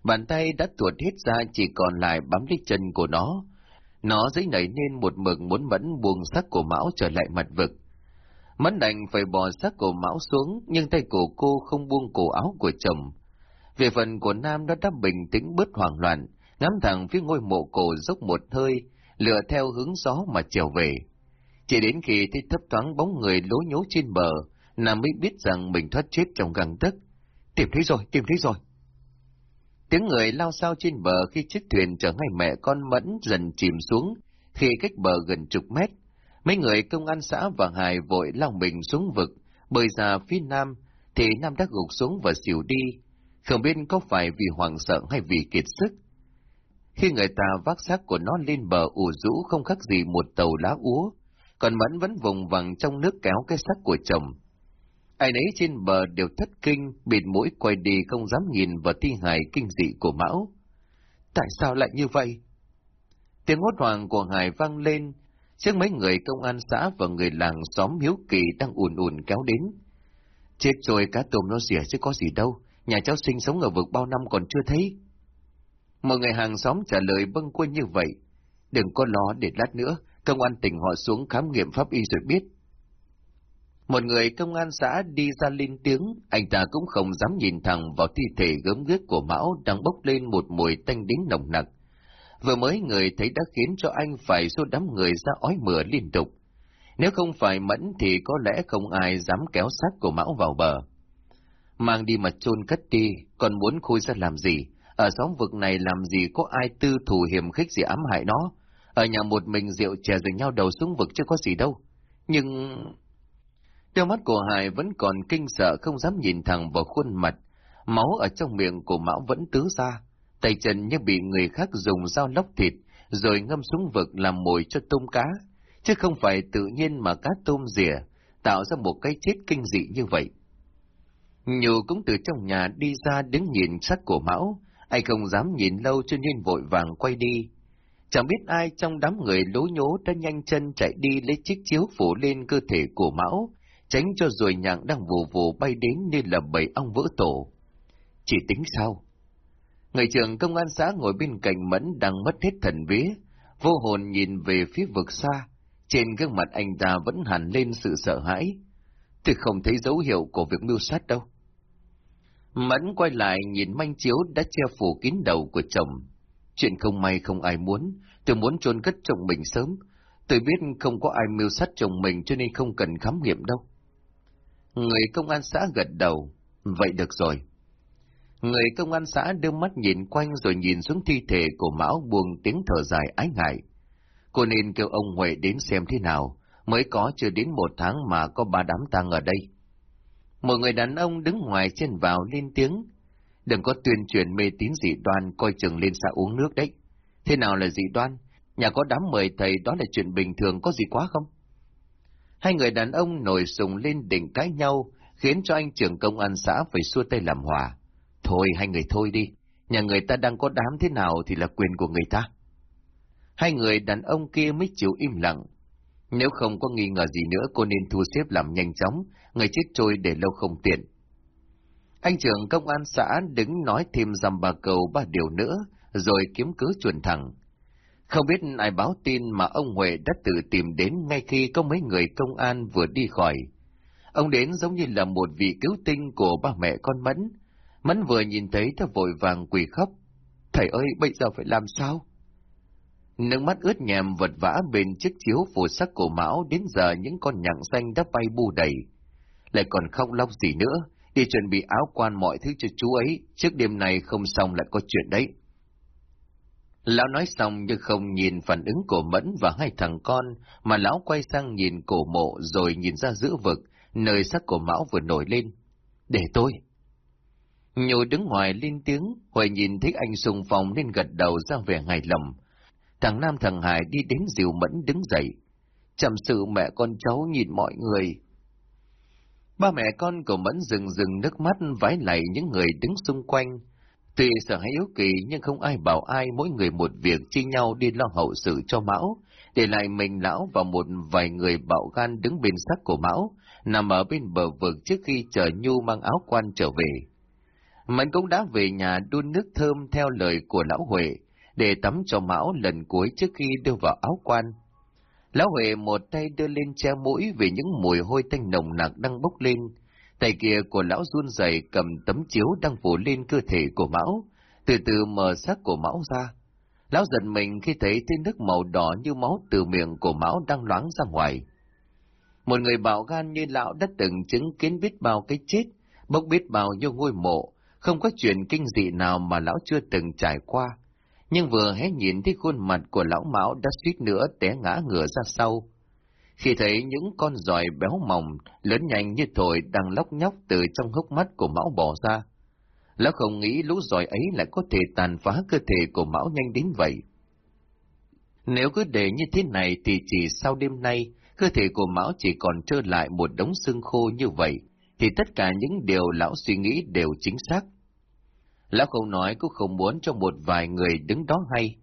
bàn tay đã tuột hết ra chỉ còn lại bám lấy chân của nó. Nó dấy nảy nên một mực muốn mẫn buông sắc của Mão trở lại mặt vực. Mẫn đành phải bỏ sắc của Mão xuống, nhưng tay của cô không buông cổ áo của chồng. Về phần của Nam nó đã bình tĩnh bớt hoảng loạn, ngắm thẳng phía ngôi mộ cổ dốc một hơi, lựa theo hướng gió mà trèo về. Chỉ đến khi thấy thấp thoáng bóng người lố nhố trên bờ, Nam mới biết rằng mình thoát chết trong găng tấc. Tìm thấy rồi, tìm thấy rồi. Tiếng người lao sao trên bờ khi chiếc thuyền chở ngay mẹ con mẫn dần chìm xuống, khi cách bờ gần chục mét. Mấy người công an xã và Hải vội lao mình xuống vực, bơi ra phía nam, thì Nam đã gục xuống và xỉu đi, không biết có phải vì hoảng sợ hay vì kiệt sức. Khi người ta vác xác của nó lên bờ ủ rũ không khác gì một tàu lá úa, còn Mẫn vẫn vùng vằng trong nước kéo cái xác của chồng. Ai nấy trên bờ đều thất kinh, bịt mũi quay đi không dám nhìn vào thi hài kinh dị của Mão. Tại sao lại như vậy? Tiếng hốt hoảng của Hải vang lên, trước mấy người công an xã và người làng xóm hiếu kỳ đang ùn ùn kéo đến. Chết rồi cá tôm nó rỉa chứ có gì đâu, nhà cháu sinh sống ở vực bao năm còn chưa thấy. Mọi người hàng xóm trả lời bâng quên như vậy. Đừng có lo để lát nữa, công an tỉnh họ xuống khám nghiệm pháp y rồi biết. Một người công an xã đi ra lên tiếng, anh ta cũng không dám nhìn thẳng vào thi thể gớm ghiếc của Mão đang bốc lên một mùi tanh đính nồng nặc. Vừa mới người thấy đã khiến cho anh phải xô đám người ra ói mửa liên tục. Nếu không phải mẫn thì có lẽ không ai dám kéo xác của Mão vào bờ. Mang đi mà chôn cất đi, còn muốn khui ra làm gì? Ở xóm vực này làm gì có ai tư thủ hiểm khích gì ám hại nó? Ở nhà một mình rượu chè rồi nhau đầu xuống vực chứ có gì đâu. Nhưng... Đôi mắt của Hải vẫn còn kinh sợ không dám nhìn thẳng vào khuôn mặt. Máu ở trong miệng của Mão vẫn tứ ra. Tay chân như bị người khác dùng dao lóc thịt, rồi ngâm xuống vực làm mồi cho tôm cá. Chứ không phải tự nhiên mà cá tôm rỉa, tạo ra một cái chết kinh dị như vậy. Nhiều cũng từ trong nhà đi ra đứng nhìn sắc của Mão, ai không dám nhìn lâu cho nên vội vàng quay đi. Chẳng biết ai trong đám người lố nhố đã nhanh chân chạy đi lấy chiếc chiếu phủ lên cơ thể của Mão, tránh cho rồi nhạc đang vù vù bay đến như là bầy ong vỡ tổ. Chỉ tính sao? Người trưởng công an xã ngồi bên cạnh Mẫn đang mất hết thần vía, vô hồn nhìn về phía vực xa, trên gương mặt anh ta vẫn hẳn lên sự sợ hãi. Tôi không thấy dấu hiệu của việc mưu sát đâu. Mẫn quay lại nhìn manh chiếu đã che phủ kín đầu của chồng. Chuyện không may không ai muốn, tôi muốn chôn cất chồng mình sớm. Tôi biết không có ai mưu sát chồng mình cho nên không cần khám nghiệm đâu. Người công an xã gật đầu. Vậy được rồi. Người công an xã đưa mắt nhìn quanh rồi nhìn xuống thi thể của Mão buông tiếng thở dài ái ngại. Cô nên kêu ông Huệ đến xem thế nào, mới có chưa đến một tháng mà có ba đám tang ở đây. Một người đàn ông đứng ngoài trên vào lên tiếng. Đừng có tuyên truyền mê tín dị đoan coi chừng lên xã uống nước đấy. Thế nào là dị đoan? Nhà có đám mời thầy đó là chuyện bình thường có gì quá không? Hai người đàn ông nổi sùng lên đỉnh cãi nhau, khiến cho anh trưởng công an xã phải xua tay làm hòa. Thôi hai người thôi đi, nhà người ta đang có đám thế nào thì là quyền của người ta. Hai người đàn ông kia mới chịu im lặng. Nếu không có nghi ngờ gì nữa cô nên thu xếp làm nhanh chóng, người chết trôi để lâu không tiện. Anh trưởng công an xã đứng nói thêm dăm bà cầu ba điều nữa, rồi kiếm cứ chuẩn thẳng. Không biết ai báo tin mà ông Huệ đã tự tìm đến ngay khi có mấy người công an vừa đi khỏi. Ông đến giống như là một vị cứu tinh của ba mẹ con Mẫn. Mẫn vừa nhìn thấy đã vội vàng quỳ khóc. Thầy ơi, bây giờ phải làm sao? Nước mắt ướt nhèm vật vã bên chiếc chiếu phù sắc của Mão đến giờ những con nhặng xanh đã bay bu đầy. Lại còn không lóc gì nữa, đi chuẩn bị áo quan mọi thứ cho chú ấy, trước đêm này không xong lại có chuyện đấy. Lão nói xong nhưng không nhìn phản ứng của Mẫn và hai thằng con, mà lão quay sang nhìn cổ mộ rồi nhìn ra giữa vực, nơi sắc của Mão vừa nổi lên. Để tôi. Nhồi đứng ngoài lên tiếng, Huệ nhìn thấy anh sùng phòng nên gật đầu ra vẻ hài lòng. Thằng Nam thằng Hải đi đến dìu Mẫn đứng dậy. Chậm sự mẹ con cháu nhìn mọi người. Ba mẹ con của Mẫn dừng dừng nước mắt vái lạy những người đứng xung quanh, Tuy sợ hãi yếu kỳ nhưng không ai bảo ai mỗi người một việc chi nhau đi lo hậu sự cho Mão, để lại mình lão và một vài người bạo gan đứng bên sắc của Mão, nằm ở bên bờ vực trước khi chờ Nhu mang áo quan trở về. mẫn cũng đã về nhà đun nước thơm theo lời của lão Huệ, để tắm cho Mão lần cuối trước khi đưa vào áo quan. Lão Huệ một tay đưa lên che mũi vì những mùi hôi tanh nồng nặc đang bốc lên, Tay kia của lão run rẩy cầm tấm chiếu đang phủ lên cơ thể của Mão, từ từ mở xác của Mão ra. Lão giật mình khi thấy tên nước màu đỏ như máu từ miệng của Mão đang loáng ra ngoài. Một người bạo gan như lão đã từng chứng kiến biết bao cái chết, bốc biết bao nhiêu ngôi mộ, không có chuyện kinh dị nào mà lão chưa từng trải qua. Nhưng vừa hé nhìn thấy khuôn mặt của lão Mão đã suýt nữa té ngã ngửa ra sau, khi thấy những con giòi béo mỏng, lớn nhanh như thổi đang lóc nhóc từ trong hốc mắt của Mão bỏ ra. Lão không nghĩ lũ giòi ấy lại có thể tàn phá cơ thể của Mão nhanh đến vậy. Nếu cứ để như thế này thì chỉ sau đêm nay, cơ thể của Mão chỉ còn trơ lại một đống xương khô như vậy, thì tất cả những điều lão suy nghĩ đều chính xác. Lão không nói cũng không muốn cho một vài người đứng đó hay.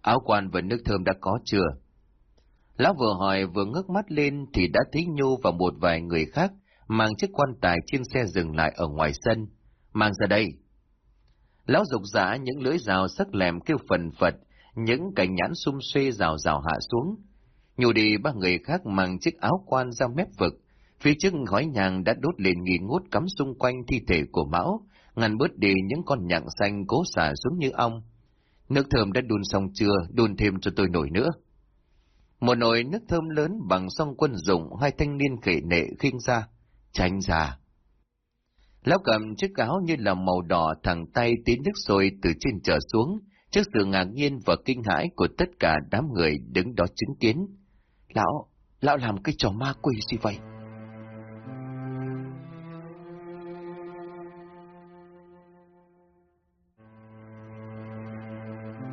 Áo quan và nước thơm đã có chưa? Lão vừa hỏi vừa ngước mắt lên thì đã thấy Nhu và một vài người khác mang chiếc quan tài trên xe dừng lại ở ngoài sân. Mang ra đây. Lão dục giả những lưỡi rào sắc lèm kêu phần phật, những cành nhãn xung xuê rào rào hạ xuống. Nhu đi ba người khác mang chiếc áo quan ra mép vực, phía trước khói nhàng đã đốt lên nghi ngút cắm xung quanh thi thể của Mão, ngăn bớt đi những con nhặng xanh cố xả xuống như ong. Nước thơm đã đun xong chưa, đun thêm cho tôi nổi nữa. Một nồi nước thơm lớn bằng song quân dụng hai thanh niên khệ nệ khinh ra. Tránh ra. Lão cầm chiếc áo như là màu đỏ thẳng tay tí nước sôi từ trên trở xuống, trước sự ngạc nhiên và kinh hãi của tất cả đám người đứng đó chứng kiến. Lão, lão làm cái trò ma quỷ gì vậy?